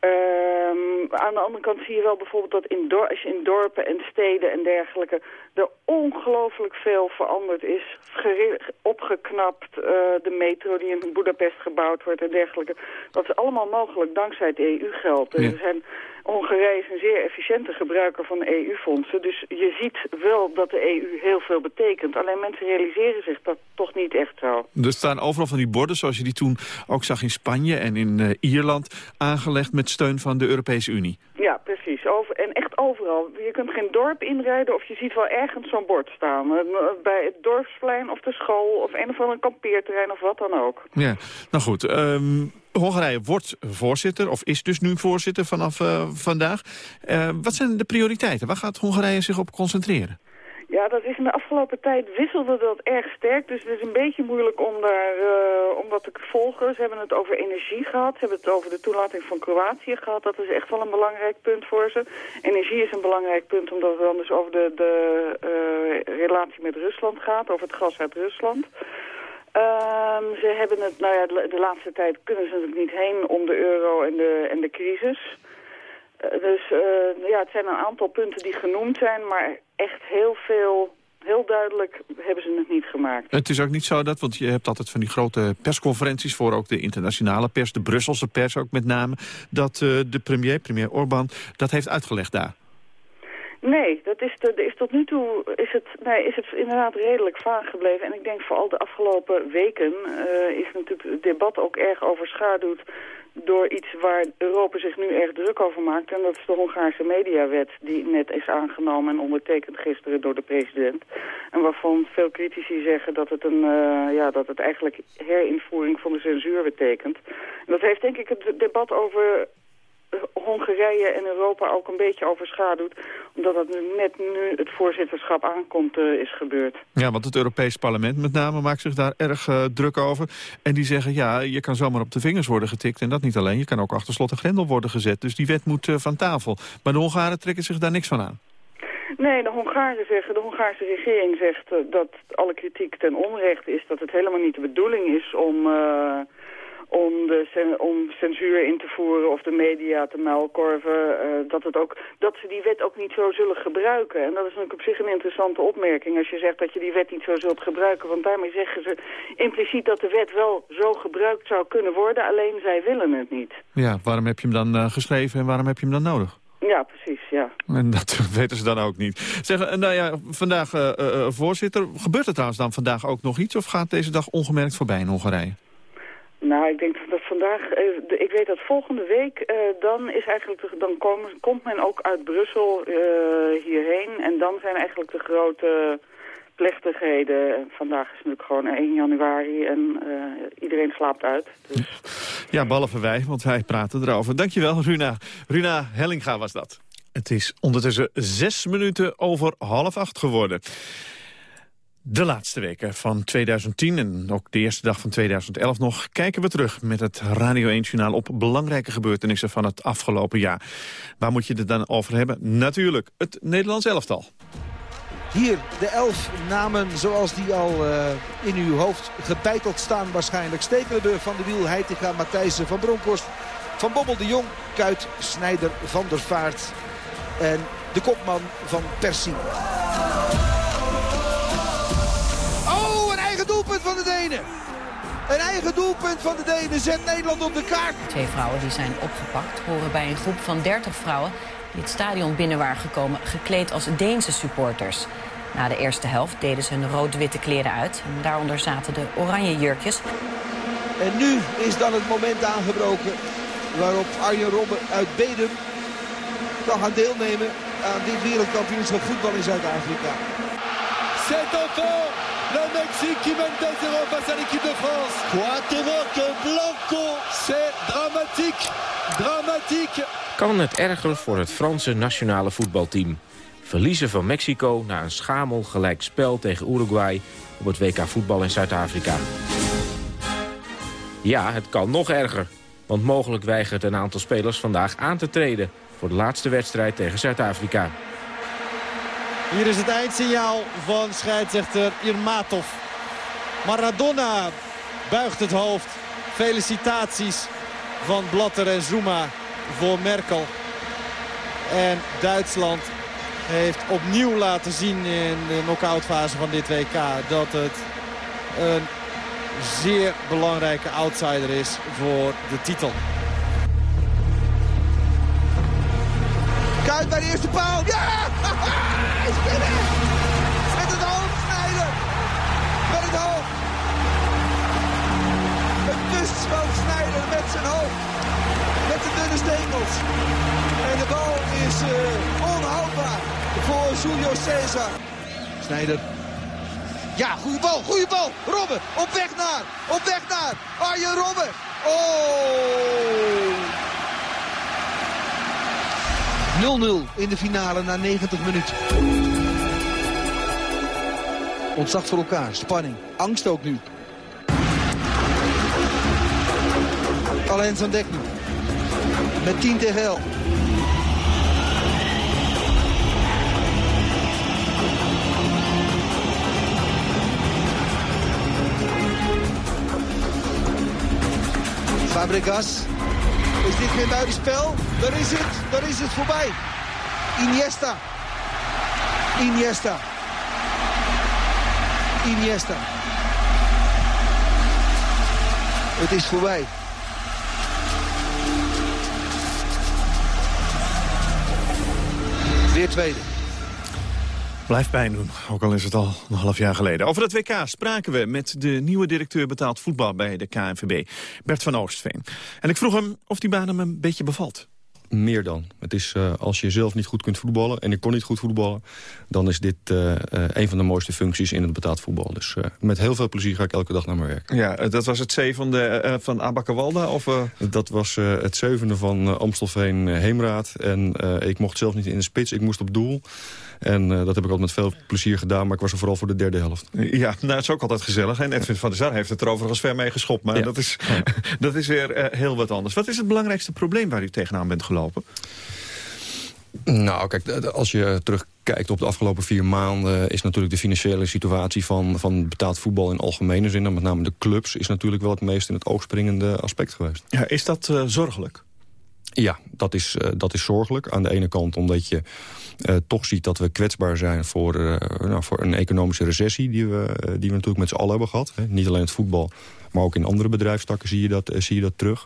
Um, aan de andere kant zie je wel bijvoorbeeld dat in als je in dorpen en steden en dergelijke... er ongelooflijk veel veranderd is. Opgeknapt, uh, de metro die in Budapest gebouwd wordt en dergelijke. Dat is allemaal mogelijk dankzij het EU-geld. Ja. Er zijn Hongarije is een zeer efficiënte gebruiker van EU-fondsen. Dus je ziet wel dat de EU heel veel betekent. Alleen mensen realiseren zich dat toch niet echt zo. Er staan overal van die borden, zoals je die toen ook zag in Spanje en in uh, Ierland... aangelegd met steun van de Europese Unie. Ja, precies. Over, en echt overal. Je kunt geen dorp inrijden of je ziet wel ergens zo'n bord staan. Bij het dorpsplein of de school of een of ander kampeerterrein of wat dan ook. Ja, nou goed. Um... Hongarije wordt voorzitter, of is dus nu voorzitter vanaf uh, vandaag. Uh, wat zijn de prioriteiten? Waar gaat Hongarije zich op concentreren? Ja, dat is in de afgelopen tijd wisselde dat erg sterk. Dus het is een beetje moeilijk om, daar, uh, om dat te hebben het over energie gehad. Ze hebben het over de toelating van Kroatië gehad. Dat is echt wel een belangrijk punt voor ze. Energie is een belangrijk punt omdat het dan dus over de, de relatie met Rusland gaat. Over het gas uit Rusland. Um, ze hebben het, nou ja, de, laatste tijd kunnen ze natuurlijk niet heen om de euro en de, en de crisis. Uh, dus uh, ja, het zijn een aantal punten die genoemd zijn, maar echt heel veel, heel duidelijk hebben ze het niet gemaakt. Het is ook niet zo dat, want je hebt altijd van die grote persconferenties voor ook de internationale pers, de Brusselse pers ook met name, dat uh, de premier, premier Orbán, dat heeft uitgelegd daar. Nee, dat is, de, is tot nu toe is het, nee, is het inderdaad redelijk vaag gebleven. En ik denk vooral de afgelopen weken eh, is natuurlijk het debat ook erg overschaduwd door iets waar Europa zich nu erg druk over maakt. En dat is de Hongaarse mediawet die net is aangenomen en ondertekend gisteren door de president. En waarvan veel critici zeggen dat het, een, eh, ja, dat het eigenlijk herinvoering van de censuur betekent. En dat heeft denk ik het debat over Hongarije en Europa ook een beetje overschaduwd. Omdat nu net nu het voorzitterschap aankomt eh, is gebeurd. Ja, want het Europees Parlement met name maakt zich daar erg eh, druk over. En die zeggen, ja, je kan zomaar op de vingers worden getikt. En dat niet alleen, je kan ook achter slot en grendel worden gezet. Dus die wet moet eh, van tafel. Maar de Hongaren trekken zich daar niks van aan. Nee, de Hongaren zeggen, de Hongaarse regering zegt eh, dat alle kritiek ten onrechte is. Dat het helemaal niet de bedoeling is om... om, de, om censuur in te voeren of de media te muilkorven, eh, dat, het ook, dat ze die wet ook niet zo zullen gebruiken. En dat is natuurlijk op zich een interessante opmerking als je zegt dat je die wet niet zo zult gebruiken. Want daarmee zeggen ze impliciet dat de wet wel zo gebruikt zou kunnen worden, alleen zij willen het niet. Ja, waarom heb je hem dan eh, geschreven en waarom heb je hem dan nodig? Ja, precies, ja. En dat weten ze dan ook niet. Zeg, eh, nou ja, vandaag voorzitter. Gebeurt er trouwens dan vandaag ook nog iets... of gaat deze dag ongemerkt voorbij in Hongarije? Nou, ik denk dat vandaag, eh, ik weet dat volgende week, eh, dan is eigenlijk, de- dan komen, komt men ook uit Brussel eh, hierheen. En dan zijn eigenlijk de grote plechtigheden. Vandaag is natuurlijk gewoon 1 januari en eh, iedereen slaapt uit. Dus. Ja, behalve wij, want wij praten erover. Dankjewel, Runa. Runa Hellinga was dat. Het is ondertussen zes minuten over half acht geworden. De laatste weken van 2010 en ook de eerste dag van 2011 nog... kijken we terug met het Radio 1-journaal op belangrijke gebeurtenissen van het afgelopen jaar. Waar moet je het dan over hebben? Natuurlijk, het Nederlands elftal. Hier de elf namen zoals die al eh, in uw hoofd gebeiteld staan waarschijnlijk. Stekelenburg, Van de Wiel, Heitinga, Matthijssen, Van Bronckhorst, Van Bommel, De Jong, Kuit, Snijder, Van der Vaart en de kopman van Persie. Doelpunt van de Denen. Een eigen doelpunt van de Denen zet Nederland op de kaart. Twee vrouwen die zijn opgepakt horen bij een groep van 30 vrouwen die het stadion binnen waren gekomen gekleed als Deense supporters. Na de eerste helft deden ze hun rood-witte kleren uit en daaronder zaten de oranje jurkjes. En nu is dan het moment aangebroken waarop Arjen Robben uit Bedum kan gaan deelnemen aan dit wereldkampioenschap voetbal in Zuid-Afrika. C'est encore le Mexique qui mène 2-0 face à l'équipe de France. Cuauhtémoc Blanco, c'est dramatique, dramatique. Kan het erger voor het Franse nationale voetbalteam? Verliezen van Mexico na een schamel gelijk spel tegen Uruguay op het WK voetbal in Zuid-Afrika. Ja, het kan nog erger. Want mogelijk weigert een aantal spelers vandaag aan te treden... voor de laatste wedstrijd tegen Zuid-Afrika. Hier is het eindsignaal van scheidsrechter Irmatov. Maradona buigt het hoofd. Felicitaties van Blatter en Zuma voor Merkel. En Duitsland heeft opnieuw laten zien in de knock-outfase van dit WK... dat het een zeer belangrijke outsider is voor de titel. Kuit bij de eerste paal. Ja! Hij is binnen! Met het hoofd snijden! Met het hoofd! Het kunstschot snijden met zijn hoofd. Met de dunne stengels. En de bal is eh, onhoudbaar voor Julio Cesar. Snijder. Ja, goede bal, goede bal. Robben, op weg naar, op weg naar Arjen Robben. Oh! 0-0 in de finale na 90 minuten. Ontzag voor elkaar, spanning, angst ook nu. Alleen aan dek. Met 10 tegen 11. Fabregas. Is dit geen buitenspel? Daar is het. Daar is het voorbij. Iniesta. Iniesta. Iniesta. Het is voorbij. Weer tweede. Blijft pijn doen, ook al is het al een half jaar geleden. Over het WK spraken we met de nieuwe directeur betaald voetbal bij de KNVB, Bert van Oostveen. En ik vroeg hem of die baan hem een beetje bevalt. Meer dan. Het is, eh, als je zelf niet goed kunt voetballen... en ik kon niet goed voetballen... dan is dit eh, eh, een van de mooiste functies in het betaald voetbal. Dus met heel veel plezier ga ik elke dag naar mijn werk. Ja, dat was het zevende eh, van Abakawalda? Of? Dat was het zevende van Amstelveen Heemraad. En ik mocht zelf niet in de spits, ik moest op doel. En eh, dat heb ik altijd met veel plezier gedaan... maar ik was er vooral voor de derde helft. Ja, nou, het is ook altijd gezellig. En Edwin van der Sar heeft het er overigens ver mee geschopt. Maar Ja. dat, is, dat is weer eh, heel wat anders. Wat is het belangrijkste probleem waar u tegenaan bent gelopen? Nou, kijk, als je terugkijkt op de afgelopen vier maanden... is natuurlijk de financiële situatie van, van betaald voetbal in algemene zin... en met name de clubs, is natuurlijk wel het meest in het oog springende aspect geweest. Ja, is dat eh, zorgelijk? Ja, dat is, eh, dat is zorgelijk. Aan de ene kant omdat je eh, toch ziet dat we kwetsbaar zijn... voor, eh, nou, voor een economische recessie die we, die we natuurlijk met z'n allen hebben gehad. Hè. Niet alleen het voetbal, maar ook in andere bedrijfstakken zie je dat, zie je dat terug.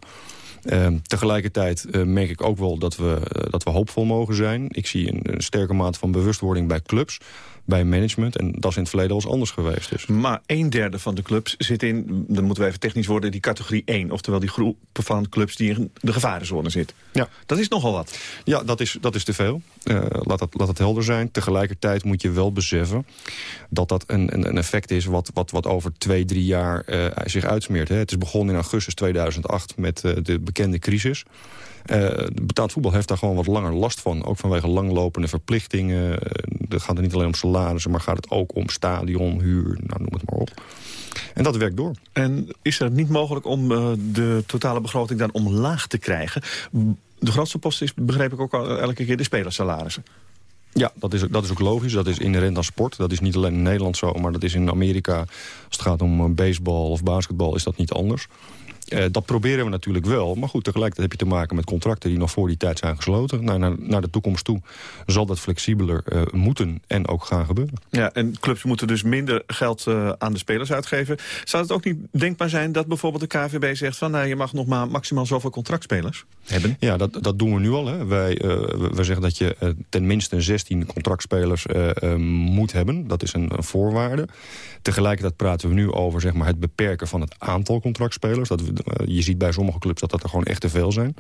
Ehm, tegelijkertijd merk ik ook wel dat we, dat we hoopvol mogen zijn. Ik zie een, een sterke mate van bewustwording bij clubs, bij management. En dat is in het verleden wel eens anders geweest. Dus. Maar een derde van de clubs zit in, dan moeten we even technisch worden, die categorie 1. Oftewel die groep van clubs die in de gevarenzone zit. Ja. Dat is nogal wat. Ja, dat is, dat is te veel. Eh, laat, dat, laat dat helder zijn. Tegelijkertijd moet je wel beseffen dat dat een, een, een effect is... wat, wat, wat over twee, drie jaar eh, zich uitsmeert. Hè. Het is begonnen in augustus 2008 met eh, de bekende crisis. Betaald voetbal heeft daar gewoon wat langer last van. Ook vanwege langlopende verplichtingen. Het gaat er niet alleen om salarissen, maar gaat het ook om stadion, huur, nou, noem het maar op. En dat werkt door. En is het niet mogelijk om eh, de totale begroting dan omlaag te krijgen? De grootste post is, begreep ik ook al, elke keer de spelersalarissen. Ja, dat is, dat is ook logisch. Dat is inherent aan sport. Dat is niet alleen in Nederland zo, maar dat is in Amerika... als het gaat om eh, baseball of basketbal, is dat niet anders. Eh, dat proberen we natuurlijk wel. Maar goed, tegelijkertijd heb je te maken met contracten... die nog voor die tijd zijn gesloten. Nou, naar, naar de toekomst toe zal dat flexibeler eh, moeten en ook gaan gebeuren. Ja, en clubs moeten dus minder geld eh, aan de spelers uitgeven. Zou het ook niet denkbaar zijn dat bijvoorbeeld de KVB zegt... van nou, je mag nog maar maximaal zoveel contractspelers hebben? Ja, dat, dat doen we nu al. Hè. Wij, wij zeggen dat je ten minste 16 contractspelers moet hebben. Dat is een, een voorwaarde. Tegelijkertijd praten we nu over zeg maar, het beperken van het aantal contractspelers. Dat we, eh, je ziet bij sommige clubs dat dat er gewoon echt te veel zijn.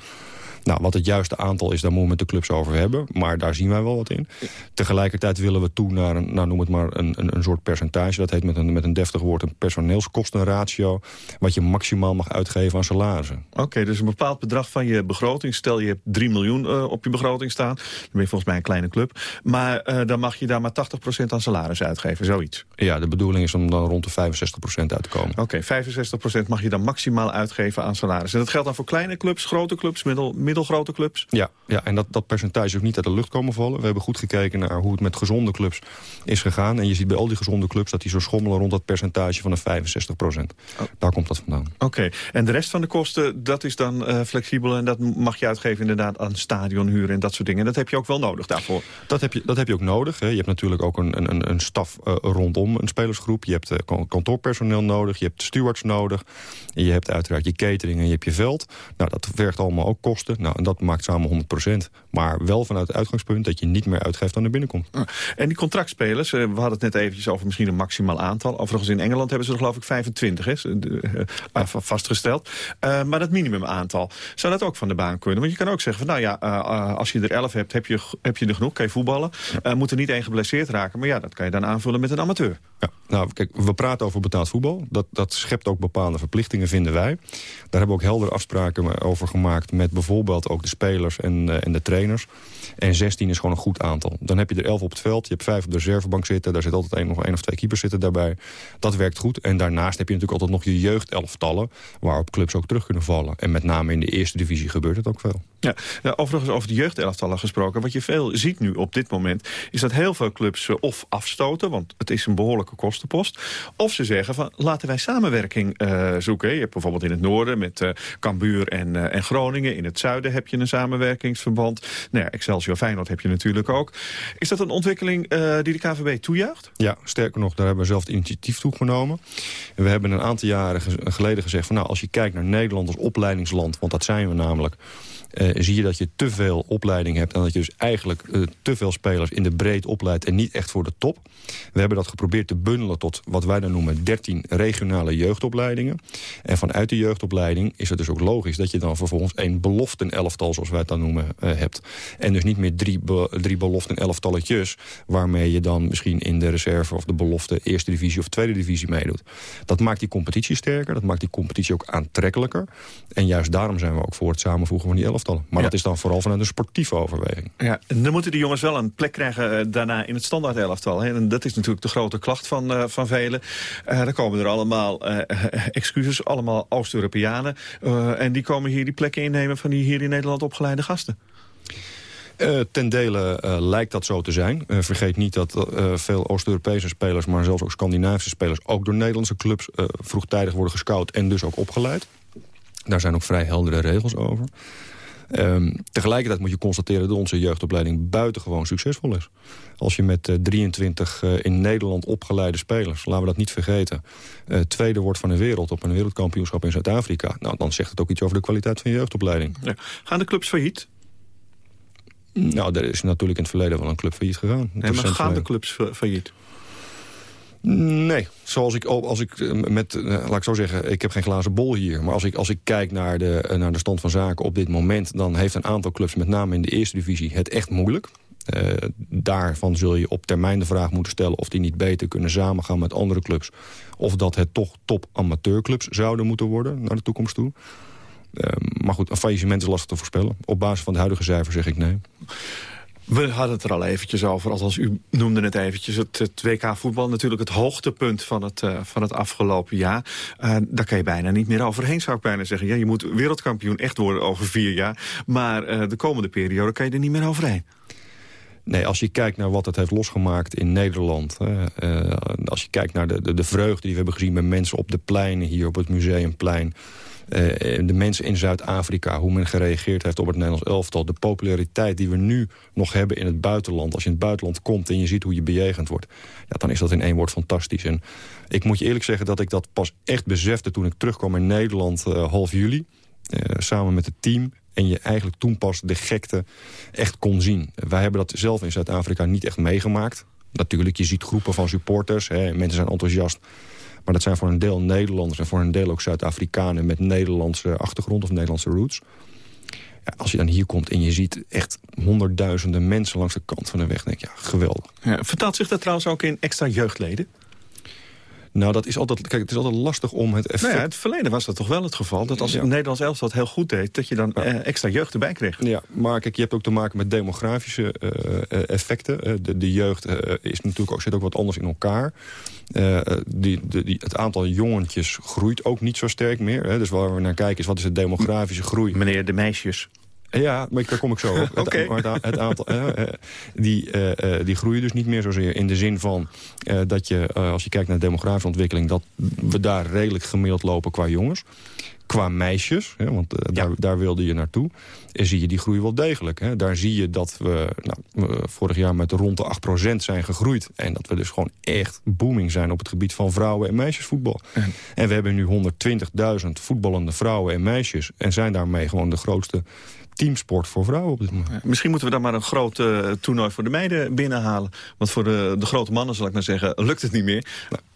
Nou, wat het juiste aantal is, daar moeten we met de clubs over hebben. Maar daar zien wij wel wat in. Tegelijkertijd willen we toe naar een, nou, noem het maar een, een, een soort percentage. Dat heet met een, met een deftig woord een personeelskostenratio. Wat je maximaal mag uitgeven aan salarissen. Oké, dus een bepaald bedrag van je begroting. Stel je hebt 3 miljoen eh, op je begroting staan. Dan ben je volgens mij een kleine club. Maar eh, dan mag je daar maar 80% aan salaris uitgeven, zoiets. Ja, de bedoeling is om dan rond de 65% uit te komen. Oké, 65% mag je dan maximaal uitgeven aan salaris. En dat geldt dan voor kleine clubs, grote clubs, middel, middelgrote clubs? Ja, ja en dat, dat percentage is ook niet uit de lucht komen vallen. We hebben goed gekeken naar hoe het met gezonde clubs is gegaan. En je ziet bij al die gezonde clubs dat die zo schommelen rond dat percentage van de 65% Daar komt dat vandaan. Oké, en de rest van de kosten, dat is dan eh, flexibel... en dat mag je uitgeven inderdaad aan stadionhuur en dat soort dingen. Dat heb je ook wel nodig daarvoor. Dat heb je, dat heb je ook nodig. Hè. Je hebt natuurlijk ook een, een, een staf eh, rondom een spelersgroep. Je hebt eh, kan- kantoorpersoneel nodig, je hebt stewards nodig. En je hebt uiteraard je catering en je hebt je veld. Nou, dat vergt allemaal ook kosten. Nou, en dat maakt samen 100%. Maar wel vanuit het uitgangspunt dat je niet meer uitgeeft dan er binnenkomt. En die contractspelers, eh, we hadden het net eventjes over misschien een maximaal aantal. Overigens in Engeland hebben ze er geloof ik 25 hè, eh, vastgesteld. Maar dat minimumaantal, zou dat ook van de baan kunnen? Want je kan ook zeggen van nou ja, als je er 11 hebt, heb je, heb je er genoeg, kan je voetballen. Moet er niet één geblesseerd raken, maar ja, dat kan je dan aanvullen met een amateur. Ja, nou, kijk, we praten over betaald voetbal. Dat, dat schept ook bepaalde verplichtingen, vinden wij. Daar hebben we ook heldere afspraken over gemaakt... met bijvoorbeeld ook de spelers en, eh, en de trainers. En 16 is gewoon een goed aantal. Dan heb je er 11 op het veld, je hebt 5 op de reservebank zitten... daar zit altijd één, nog één of twee keepers zitten daarbij. Dat werkt goed. En daarnaast heb je natuurlijk altijd nog je jeugdelftallen... waarop clubs ook terug kunnen vallen. En met name in de eerste divisie gebeurt het ook veel. Ja, overigens over de jeugdelftallen gesproken. Wat je veel ziet nu op dit moment... is dat heel veel clubs eh, of afstoten, want het is een behoorlijke kostenpost... of ze zeggen van laten wij samenwerking eh, zoeken. Je hebt bijvoorbeeld in het noorden met uh, Cambuur en, en Groningen. In het zuiden heb je een samenwerkingsverband. Nou ja, Excelsior Feyenoord heb je natuurlijk ook. Is dat een ontwikkeling die de KVB toejuicht? Ja, sterker nog, daar hebben we zelf het initiatief toegenomen. En we hebben een aantal jaren geleden gezegd... van nou, als je kijkt naar Nederland als opleidingsland... want dat zijn we namelijk... Zie je dat je te veel opleiding hebt... en dat je dus eigenlijk te veel spelers in de breed opleidt... en niet echt voor de top. We hebben dat geprobeerd te bundelen tot wat wij dan noemen... 13 regionale jeugdopleidingen. En vanuit de jeugdopleiding is het dus ook logisch... dat je dan vervolgens één beloften elftal, zoals wij het dan noemen, uh, hebt. En dus niet meer drie, be drie beloften elftalletjes... waarmee je dan misschien in de reserve of de belofte... eerste divisie of tweede divisie meedoet. Dat maakt die competitie sterker, dat maakt die competitie ook aantrekkelijker. En juist daarom zijn we ook voor het samenvoegen van die elftal elftallen. Maar dat is dan vooral vanuit een sportieve overweging. Ja, en dan moeten die jongens wel een plek krijgen uh, daarna in het standaard elftal. Hè? En dat is natuurlijk de grote klacht van, uh, van velen. Uh, dan komen er allemaal excuses, allemaal Oost-Europeanen. en die komen hier die plekken innemen van die hier in Nederland opgeleide gasten. Ten dele lijkt dat zo te zijn. Vergeet niet dat veel Oost-Europese spelers... maar zelfs ook Scandinavische spelers... ook door Nederlandse clubs vroegtijdig worden gescout... en dus ook opgeleid. Daar zijn ook vrij heldere regels over. Um, tegelijkertijd moet je constateren dat onze jeugdopleiding buitengewoon succesvol is. Als je met uh, 23 uh, in Nederland opgeleide spelers, laten we dat niet vergeten... Uh, tweede wordt van de wereld op een wereldkampioenschap in Zuid-Afrika... Nou, dan zegt het ook iets over de kwaliteit van je jeugdopleiding. Ja. Gaan de clubs failliet? Nou, er is natuurlijk in het verleden wel een club failliet gegaan. Nee, maar gaan de clubs failliet? Nee, zoals ik, als ik eh, met, eh, laat ik zo zeggen, ik heb geen glazen bol hier. Maar als ik, als ik kijk naar de, eh, naar de stand van zaken op dit moment... dan heeft een aantal clubs, met name in de eerste divisie, het echt moeilijk. Daarvan zul je op termijn de vraag moeten stellen... of die niet beter kunnen samengaan met andere clubs. Of dat het toch top amateurclubs zouden moeten worden naar de toekomst toe. Maar goed, een faillissement is lastig te voorspellen. Op basis van de huidige cijfers zeg ik nee. We hadden het er al eventjes over, althans u noemde het eventjes. Het, het WK voetbal natuurlijk het hoogtepunt van het, uh, van het afgelopen jaar. Uh, daar kan je bijna niet meer overheen, zou ik bijna zeggen. Ja, je moet wereldkampioen echt worden over vier jaar. Maar uh, de komende periode kan je er niet meer overheen. Nee, als je kijkt naar wat het heeft losgemaakt in Nederland... Uh, als je kijkt naar de, de, de vreugde die we hebben gezien... bij mensen op de pleinen hier op het Museumplein... Uh, de mensen in Zuid-Afrika, hoe men gereageerd heeft op het Nederlands elftal... de populariteit die we nu nog hebben in het buitenland. Als je in het buitenland komt en je ziet hoe je bejegend wordt... Ja, dan is dat in één woord fantastisch. En ik moet je eerlijk zeggen dat ik dat pas echt besefte... toen ik terugkwam in Nederland uh, half juli, uh, samen met het team... En je eigenlijk toen pas de gekte echt kon zien. Wij hebben dat zelf in Zuid-Afrika niet echt meegemaakt. Natuurlijk, je ziet groepen van supporters. Hè, mensen zijn enthousiast. Maar dat zijn voor een deel Nederlanders en voor een deel ook Zuid-Afrikanen... met Nederlandse achtergrond of Nederlandse roots. Ja, als je dan hier komt en je ziet echt honderdduizenden mensen langs de kant van de weg... denk je, ja, geweldig. Ja, vertaalt zich dat trouwens ook in extra jeugdleden? Nou, dat is altijd, kijk, het is altijd lastig om het effect... Nou ja, in het verleden was dat toch wel het geval... dat als ja. Nederlands elftal het heel goed deed... dat je dan ja. eh, extra jeugd erbij kreeg. Ja, maar kijk, je hebt ook te maken met demografische uh, effecten. de, de jeugd is natuurlijk ook, zit ook wat anders in elkaar. die, de, die, het aantal jongetjes groeit ook niet zo sterk meer. Hè. Dus waar we naar kijken is, wat is de demografische groei? Meneer de meisjes. Ja, maar daar kom ik zo op. okay. het, het, het, aantal, die, uh, die groeien dus niet meer zozeer. In de zin van uh, dat je, als je kijkt naar de demografische ontwikkeling... dat we daar redelijk gemiddeld lopen qua jongens. Qua meisjes, hè, want ja. daar, daar wilde je naartoe. En zie je die groei wel degelijk. Hè. Daar zie je dat we nou, vorig jaar met rond de 8% zijn gegroeid. En dat we dus gewoon echt booming zijn op het gebied van vrouwen- en meisjesvoetbal. En we hebben nu 120.000 voetballende vrouwen en meisjes. En zijn daarmee gewoon de grootste teamsport voor vrouwen op dit moment. Ja, misschien moeten we dan maar een groot uh, toernooi voor de meiden binnenhalen. Want voor de, de grote mannen, zal ik maar zeggen, lukt het niet meer.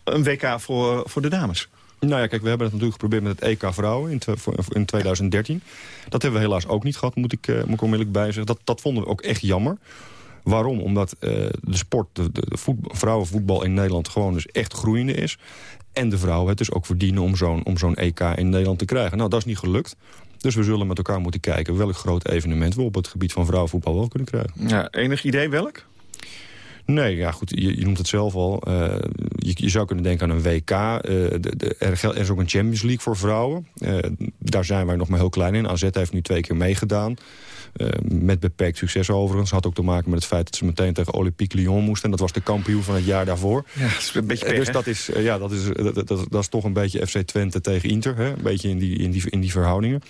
Een WK voor, voor de dames. Nou ja, kijk, we hebben het natuurlijk geprobeerd met het EK Vrouwen in, in 2013. Dat hebben we helaas ook niet gehad, moet ik, uh, moet ik onmiddellijk bij zeggen. Dat, dat vonden we ook echt jammer. Waarom? Omdat uh, de sport, de, de, de voetbal, vrouwenvoetbal in Nederland gewoon dus echt groeiende is. En de vrouwen het dus ook verdienen om zo'n zo'n EK in Nederland te krijgen. Nou, dat is niet gelukt. Dus we zullen met elkaar moeten kijken welk groot evenement we op het gebied van vrouwenvoetbal wel kunnen krijgen. Ja, enig idee welk? Nee, ja goed, je, je noemt het zelf al. Uh, je, je, zou kunnen denken aan een WK. Uh, de, de, er, er, is ook een Champions League voor vrouwen. Uh, daar zijn wij nog maar heel klein in. AZ heeft nu twee keer meegedaan. Uh, met beperkt succes overigens. Had ook te maken met het feit dat ze meteen tegen Olympique Lyon moesten. En dat was de kampioen van het jaar daarvoor. Ja, dat is een beetje pech, Dus dat is, ja, dat, is, dat, dat, dat, is toch een beetje FC Twente tegen Inter. Hè? Een beetje in die, in die, in die verhoudingen.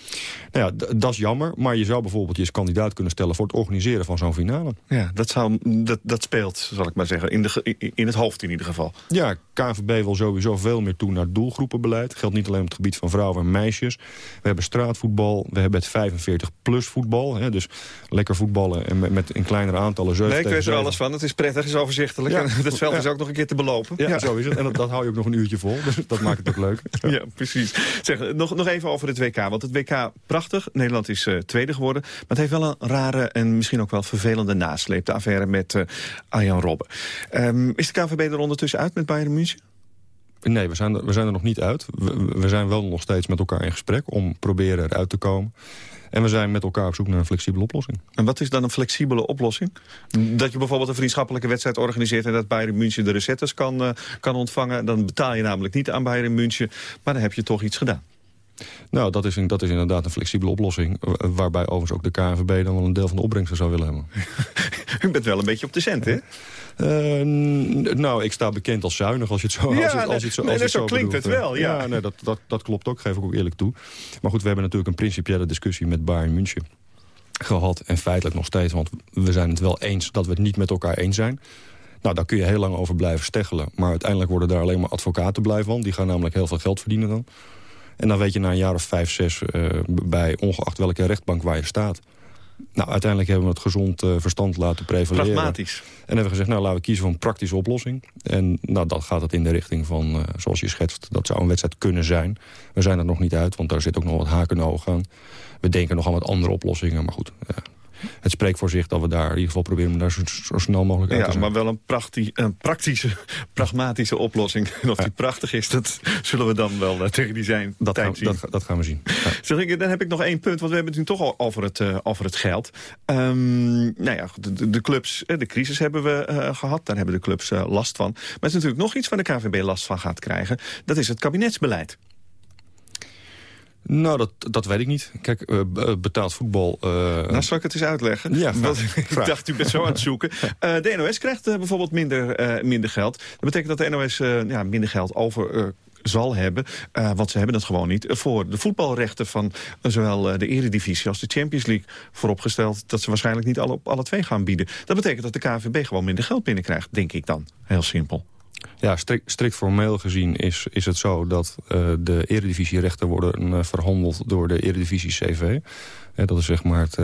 Nou ja, dat is jammer. Maar je zou bijvoorbeeld je als kandidaat kunnen stellen... voor het organiseren van zo'n finale. Ja, dat, zou, dat, dat speelt, zal ik maar zeggen. In, de, in het hoofd in ieder geval. Ja, KNVB wil sowieso veel meer toe naar doelgroepenbeleid. Geldt niet alleen op het gebied van vrouwen en meisjes. We hebben straatvoetbal, we hebben het 45-plus voetbal. Hè, dus lekker voetballen en met, met in kleinere aantallen. 7 nee, ik weet er alles van. Het is prettig, het is overzichtelijk. Ja. En het veld is ook nog een keer te belopen. Ja, ja. zo is het. En dat, dat, hou je ook nog een uurtje vol. Dus dat maakt het ook leuk. Ja, precies. Zeg, nog, nog even over het WK. Want het WK, prachtig. Nederland is uh, tweede geworden. Maar het heeft wel een rare en misschien ook wel vervelende nasleep. De affaire met uh, Arjan Robben. Um, is de KVB er ondertussen uit met Bayern München? Nee, we zijn, er, we zijn er nog niet uit. We, we, zijn wel nog steeds met elkaar in gesprek om proberen eruit te komen. En we zijn met elkaar op zoek naar een flexibele oplossing. En wat is dan een flexibele oplossing? Dat je bijvoorbeeld een vriendschappelijke wedstrijd organiseert... en dat Bayern München de recettes kan, uh, kan ontvangen. Dan betaal je namelijk niet aan Bayern München. Maar dan heb je toch iets gedaan. Nou, dat is, dat is inderdaad een flexibele oplossing. Waarbij overigens ook de KNVB dan wel een deel van de opbrengsten zou willen hebben. U bent wel een beetje op de cent, hè? Uh, nou, ik sta bekend als zuinig als je het zo, ja, als je, als je het zo, als nee, het zo zo klinkt bedoelt. het wel, ja. nee, dat, dat, dat klopt ook, geef ik ook eerlijk toe. Maar goed, we hebben natuurlijk een principiële discussie met Bayern München gehad. En feitelijk nog steeds, want we zijn het wel eens dat we het niet met elkaar eens zijn. Nou, daar kun je heel lang over blijven steggelen. Maar uiteindelijk worden daar alleen maar advocaten blij van. Die gaan namelijk heel veel geld verdienen dan. En dan weet je na een jaar of vijf, zes uh, bij ongeacht welke rechtbank waar je staat. Nou, uiteindelijk hebben we het gezond uh, verstand laten prevaleren. Pragmatisch. En hebben we gezegd, nou, laten we kiezen voor een praktische oplossing. En nou, dan gaat het in de richting van, uh, zoals je schetst, dat zou een wedstrijd kunnen zijn. We zijn er nog niet uit, want daar zit ook nog wat haken en ogen aan. We denken nog aan wat andere oplossingen, maar goed... Uh, het spreekt voor zich dat we daar in ieder geval proberen om daar zo, zo snel mogelijk uit ja, te zijn. maar wel een, prachti een praktische, pragmatische oplossing. En of die prachtig is, dat zullen we dan wel uh, tegen die zijn dat tijd gaan, zien. Dat, dat, gaan we zien. Ja. Zeg ik, dan heb ik nog één punt, want we hebben het nu toch al over het, uh, over het geld. Um, nou ja, de, de clubs, de crisis hebben we uh, gehad, daar hebben de clubs last van. Maar er is natuurlijk nog iets waar de KVB last van gaat krijgen. Dat is het kabinetsbeleid. Nou, dat, dat weet ik niet. Kijk, uh, betaald voetbal... Uh... Nou, zal ik het eens uitleggen? Ja, ik dacht, u bent zo aan het zoeken. Uh, de NOS krijgt bijvoorbeeld minder, minder geld. Dat betekent dat de NOS ja, minder geld over zal hebben, uh, want ze hebben dat gewoon niet... voor de voetbalrechten van uh, zowel de eredivisie als de Champions League vooropgesteld... dat ze waarschijnlijk niet alle, op alle twee gaan bieden. Dat betekent dat de KNVB gewoon minder geld binnenkrijgt, denk ik dan. Heel simpel. Ja, strikt, formeel gezien is, is het zo dat uh, de eredivisierechten worden uh, verhandeld door de eredivisie CV. Uh, dat is zeg maar het,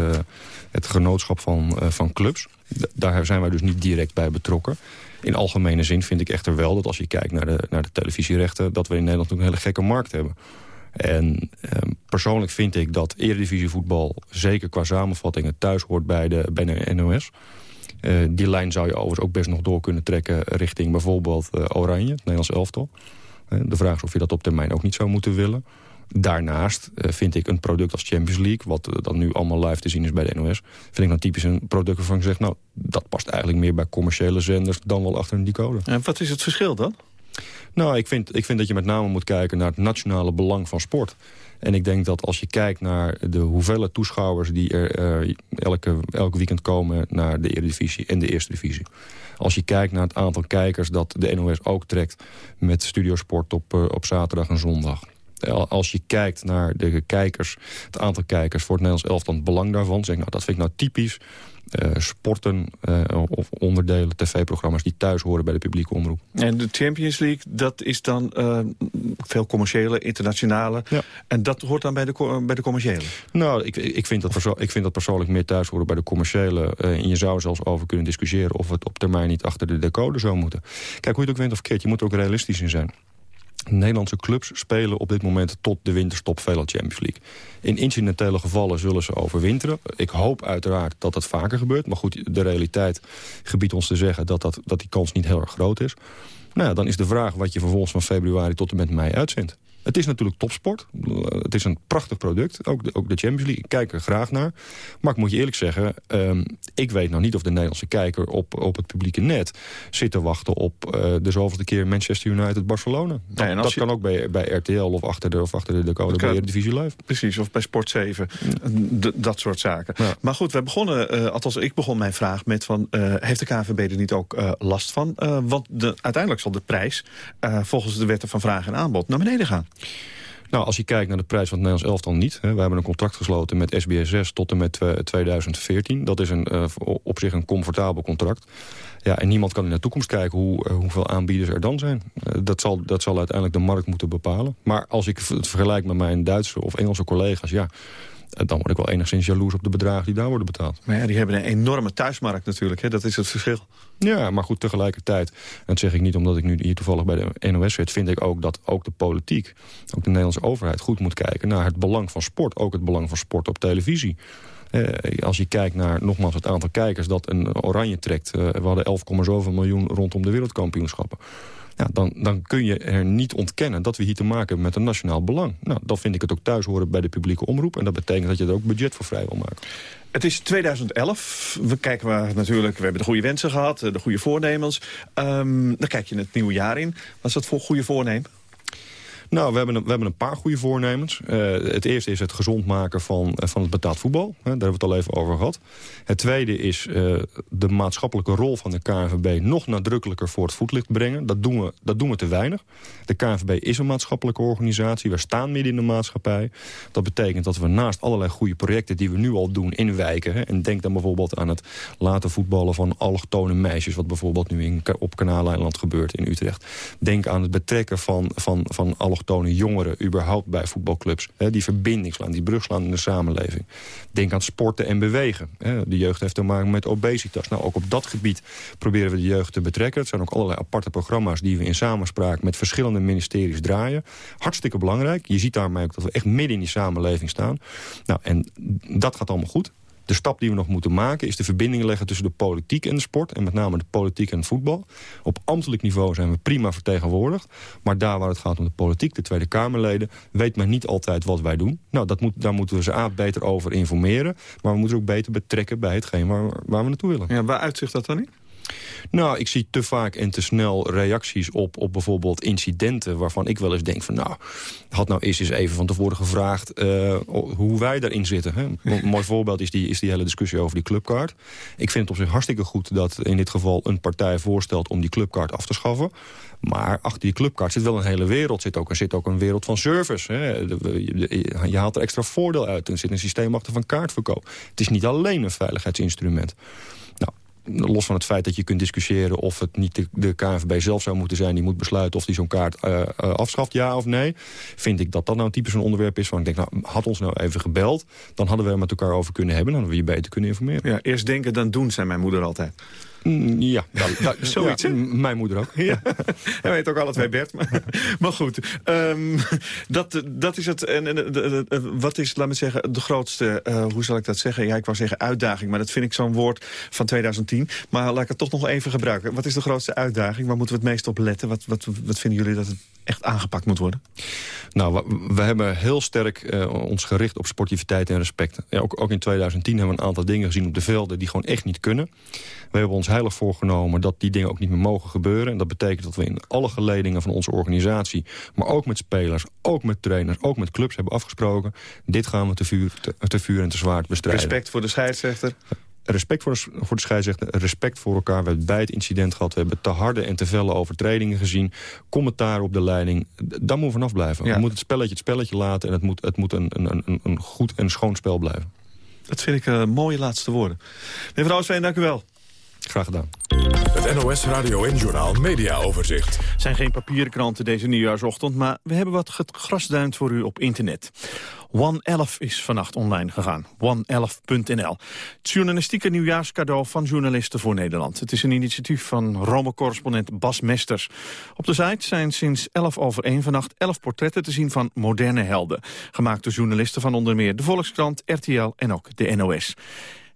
het genootschap van, van clubs. Daar zijn wij dus niet direct bij betrokken. In algemene zin vind ik echter wel dat als je kijkt naar de, naar de televisierechten... dat we in Nederland een hele gekke markt hebben. En um, persoonlijk vind ik dat eredivisievoetbal... zeker qua samenvattingen thuis hoort bij de, bij de NOS... Uh, die lijn zou je overigens ook best nog door kunnen trekken... richting bijvoorbeeld uh, Oranje, het Nederlands elftal. Uh, de vraag is of je dat op termijn ook niet zou moeten willen. Daarnaast vind ik een product als Champions League... wat dan nu allemaal live te zien is bij de NOS... vind ik dan typisch een product waarvan ik zeg... nou, dat past eigenlijk meer bij commerciële zenders... dan wel achter een decoder. En wat is het verschil dan? Nou, ik vind, ik vind dat je met name moet kijken naar het nationale belang van sport. En ik denk dat als je kijkt naar de hoeveelheid toeschouwers... die er uh, elke, elk weekend komen naar de Eredivisie en de Eerste Divisie. Als je kijkt naar het aantal kijkers dat de NOS ook trekt... met Studiosport op, uh, op zaterdag en zondag. Als je kijkt naar de kijkers, het aantal kijkers voor het Nederlands elftal... het belang daarvan, zeg nou, dat vind ik nou typisch... Uh, sporten uh, of onderdelen, tv-programma's die thuis horen bij de publieke omroep. En de Champions League, dat is dan uh, veel commerciële, internationale. Ja. En dat hoort dan bij de, bij de commerciële? Nou, ik, ik, vind dat ik vind dat persoonlijk meer thuis horen bij de commerciële. en je zou zelfs over kunnen discussiëren of het op termijn niet achter de decoder zou moeten. Kijk, hoe je het ook wint of keert, je moet er ook realistisch in zijn. Nederlandse clubs spelen op dit moment tot de winterstop veelal Champions League. In incidentele gevallen zullen ze overwinteren. Ik hoop uiteraard dat dat vaker gebeurt. Maar goed, de realiteit gebiedt ons te zeggen dat, dat, dat die kans niet heel erg groot is. Nou dan is de vraag wat je vervolgens van februari tot en met mei uitzendt. Het is natuurlijk topsport. Het is een prachtig product. Ook de, ook de Champions League. Ik kijk er graag naar. Maar ik moet je eerlijk zeggen... Um, ik weet nog niet of de Nederlandse kijker op, op het publieke net... zit te wachten op uh, de zoveelste keer Manchester United-Barcelona. Dat, ja, dat je... kan ook bij, bij RTL of achter de, of achter de bij Divisie Live. Precies, of bij Sport 7. Ja. Dat soort zaken. Ja. Maar goed, we begonnen, uh, althans ik begon mijn vraag met... Van, uh, heeft de KNVB er niet ook last van? want de, uiteindelijk zal de prijs volgens de wetten van vraag en aanbod naar beneden gaan. Nou, als je kijkt naar de prijs van het Nederlands elftal niet. Hè, we hebben een contract gesloten met SBSS tot en met 2014. Dat is een, uh, op zich een comfortabel contract. Ja, en niemand kan in de toekomst kijken hoe, uh, hoeveel aanbieders er dan zijn. Dat, zal, dat zal uiteindelijk de markt moeten bepalen. Maar als ik het vergelijk met mijn Duitse of Engelse collega's... ja, dan word ik wel enigszins jaloers op de bedragen die daar worden betaald. Maar ja, die hebben een enorme thuismarkt natuurlijk. Hè? Dat is het verschil. Ja, maar goed, tegelijkertijd, en dat zeg ik niet omdat ik nu hier toevallig bij de NOS zit... vind ik ook dat ook de politiek, ook de Nederlandse overheid... goed moet kijken naar het belang van sport. Ook het belang van sport op televisie. Eh, als je kijkt naar nogmaals het aantal kijkers dat een oranje trekt... Uh, we hadden 11, zoveel miljoen rondom de wereldkampioenschappen. Ja, dan, dan kun je er niet ontkennen dat we hier te maken hebben met een nationaal belang. Nou, dan vind ik het ook thuis horen bij de publieke omroep. En dat betekent dat je er ook budget voor vrij wil maken. Het is 2011. We kijken maar natuurlijk, we hebben de goede wensen gehad, de goede voornemens. Um, dan kijk je het nieuwe jaar in. Wat is dat voor goede voornemen? Nou, we hebben een, we hebben een paar goede voornemens. Uh, het eerste is het gezond maken van, uh, van het betaald voetbal. Daar hebben we het al even over gehad. Het tweede is uh, de maatschappelijke rol van de KNVB... nog nadrukkelijker voor het voetlicht brengen. Dat doen, we, dat doen we te weinig. De KNVB is een maatschappelijke organisatie. We staan midden in de maatschappij. Dat betekent dat we naast allerlei goede projecten... die we nu al doen in wijken... Hè, en denk dan bijvoorbeeld aan het laten voetballen van allochtone meisjes... wat bijvoorbeeld nu in, op Kanaaleiland gebeurt in Utrecht. Denk aan het betrekken van, van, van allochtone allochtone jongeren überhaupt bij voetbalclubs. Hè, die verbinding slaan, die brug slaan in de samenleving. Denk aan sporten en bewegen. Hè. De jeugd heeft te maken met obesitas. Nou, ook op dat gebied proberen we de jeugd te betrekken. Het zijn ook allerlei aparte programma's die we in samenspraak met verschillende ministeries draaien. Hartstikke belangrijk. Je ziet daarmee ook dat we echt midden in die samenleving staan. Nou, en dat gaat allemaal goed. De stap die we nog moeten maken is de verbinding leggen tussen de politiek en de sport. En met name de politiek en voetbal. Op ambtelijk niveau zijn we prima vertegenwoordigd. Maar daar waar het gaat om de politiek, de Tweede Kamerleden... weet men niet altijd wat wij doen. Nou, dat moet, daar moeten we ze A, beter over informeren. Maar we moeten ook beter betrekken bij hetgeen waar, waar we naartoe willen. Ja, waar uitzicht dat dan niet? Nou, ik zie te vaak en te snel reacties op, op bijvoorbeeld incidenten... waarvan ik wel eens denk van, nou, had nou eerst eens even van tevoren gevraagd... Uh, hoe wij daarin zitten. Hè? Een mooi voorbeeld is die, is die hele discussie over die clubkaart. Ik vind het op zich hartstikke goed dat in dit geval een partij voorstelt... om die clubkaart af te schaffen. Maar achter die clubkaart zit wel een hele wereld. Zit ook, er zit ook een wereld van service. Hè. Je haalt er extra voordeel uit. Er zit een systeem achter van kaartverkoop. Het is niet alleen een veiligheidsinstrument los van het feit dat je kunt discussiëren of het niet de, KNVB zelf zou moeten zijn... die moet besluiten of die zo'n kaart uh, afschaft, ja of nee... vind ik dat dat nou typisch een onderwerp is van... ik denk, nou, had ons nou even gebeld... dan hadden we er met elkaar over kunnen hebben... dan hadden we je beter kunnen informeren. Ja, eerst denken, dan doen, zei mijn moeder altijd. Mm, ja, nou, zoiets. Ja, mijn moeder ook. Ja. Hij weet ook alle twee Bert. Maar, maar goed, um, dat, dat is het. En, en, wat is, laat me zeggen, de grootste, uh, hoe zal ik dat zeggen? Ja, ik wou zeggen uitdaging, maar dat vind ik zo'n woord van 2010. Maar laat ik het toch nog even gebruiken. Wat is de grootste uitdaging? Waar moeten we het meest op letten? Wat, wat, wat vinden jullie dat het echt aangepakt moet worden? Nou, we, we hebben heel sterk uh, ons gericht op sportiviteit en respect. Ja, ook, ook in 2010 hebben we een aantal dingen gezien op de velden die gewoon echt niet kunnen. We hebben ons heilig voorgenomen dat die dingen ook niet meer mogen gebeuren. En dat betekent dat we in alle geledingen van onze organisatie... maar ook met spelers, ook met trainers, ook met clubs hebben afgesproken... dit gaan we te vuur, te, te vuur en te zwaard bestrijden. Respect voor de scheidsrechter? respect voor de, voor de scheidsrechter, respect voor elkaar. We hebben bij het incident gehad, we hebben te harde en te felle overtredingen gezien. Commentaar op de leiding, daar moeten we vanaf blijven. Ja. We moeten het spelletje het spelletje laten en het moet, het moet een, een, een, een goed en schoon spel blijven. Dat vind ik uh, mooie laatste woorden. Meneer Vrouwsveen, dank u wel. Graag gedaan. Het NOS Radio en Journaal Media Overzicht. Het zijn geen papieren kranten deze nieuwjaarsochtend... maar we hebben wat gegrasduind voor u op internet. OneElf is vannacht online gegaan. OneElf.nl. Het journalistieke nieuwjaarscadeau van journalisten voor Nederland. Het is een initiatief van Rome-correspondent Bas Mesters. Op de site zijn sinds 11 over 1 vannacht 11 portretten te zien van moderne helden. Gemaakt door journalisten van onder meer de Volkskrant, RTL en ook de NOS.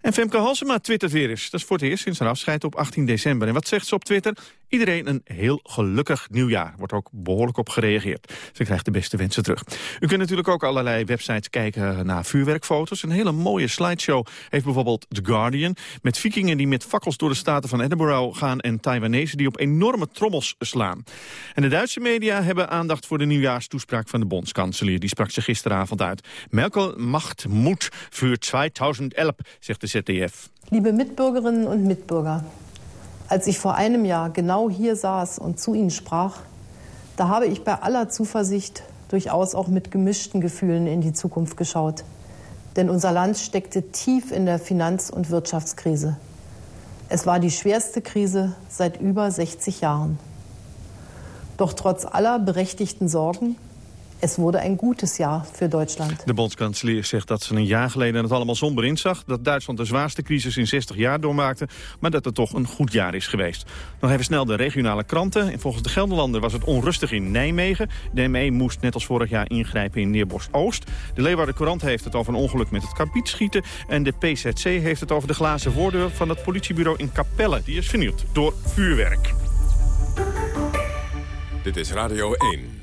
En Femke Halsema twittert weer eens. Dat is voor het eerst sinds haar afscheid op 18 december. En wat zegt ze op Twitter? Iedereen een heel gelukkig nieuwjaar. Wordt ook behoorlijk op gereageerd. Ze krijgt de beste wensen terug. U kunt natuurlijk ook allerlei websites kijken naar vuurwerkfoto's. Een hele mooie slideshow heeft bijvoorbeeld The Guardian... met vikingen die met fakkels door de staten van Edinburgh gaan... en Taiwanese die op enorme trommels slaan. En de Duitse media hebben aandacht voor de nieuwjaarstoespraak van de bondskanselier. Die sprak ze gisteravond uit. Merkel macht moed voor 2011, zegt de ZDF. Liebe Mitbürgerinnen und Mitbürger, als ich vor einem Jahr genau hier saß und zu Ihnen sprach, da habe ich bei aller Zuversicht durchaus auch mit gemischten Gefühlen in die Zukunft geschaut. Denn unser Land steckte tief in der Finanz- und Wirtschaftskrise. Es war die schwerste Krise seit über 60 Jahren. Doch trotz aller berechtigten Sorgen es wurde een gutes jaar voor Duitsland. De bondskanselier zegt dat ze een jaar geleden het allemaal somber inzag. Dat Duitsland de zwaarste crisis in 60 jaar doormaakte. Maar dat het toch een goed jaar is geweest. Nog even snel de regionale kranten. En volgens de Gelderlander was het onrustig in Nijmegen. De ME moest net als vorig jaar ingrijpen in Neerborst-Oost. De Leeuwarden Courant heeft het over een ongeluk met het kapietschieten. En de PZC heeft het over de glazen voordeur van het politiebureau in Capelle. Die is vernield door vuurwerk. Dit is Radio 1.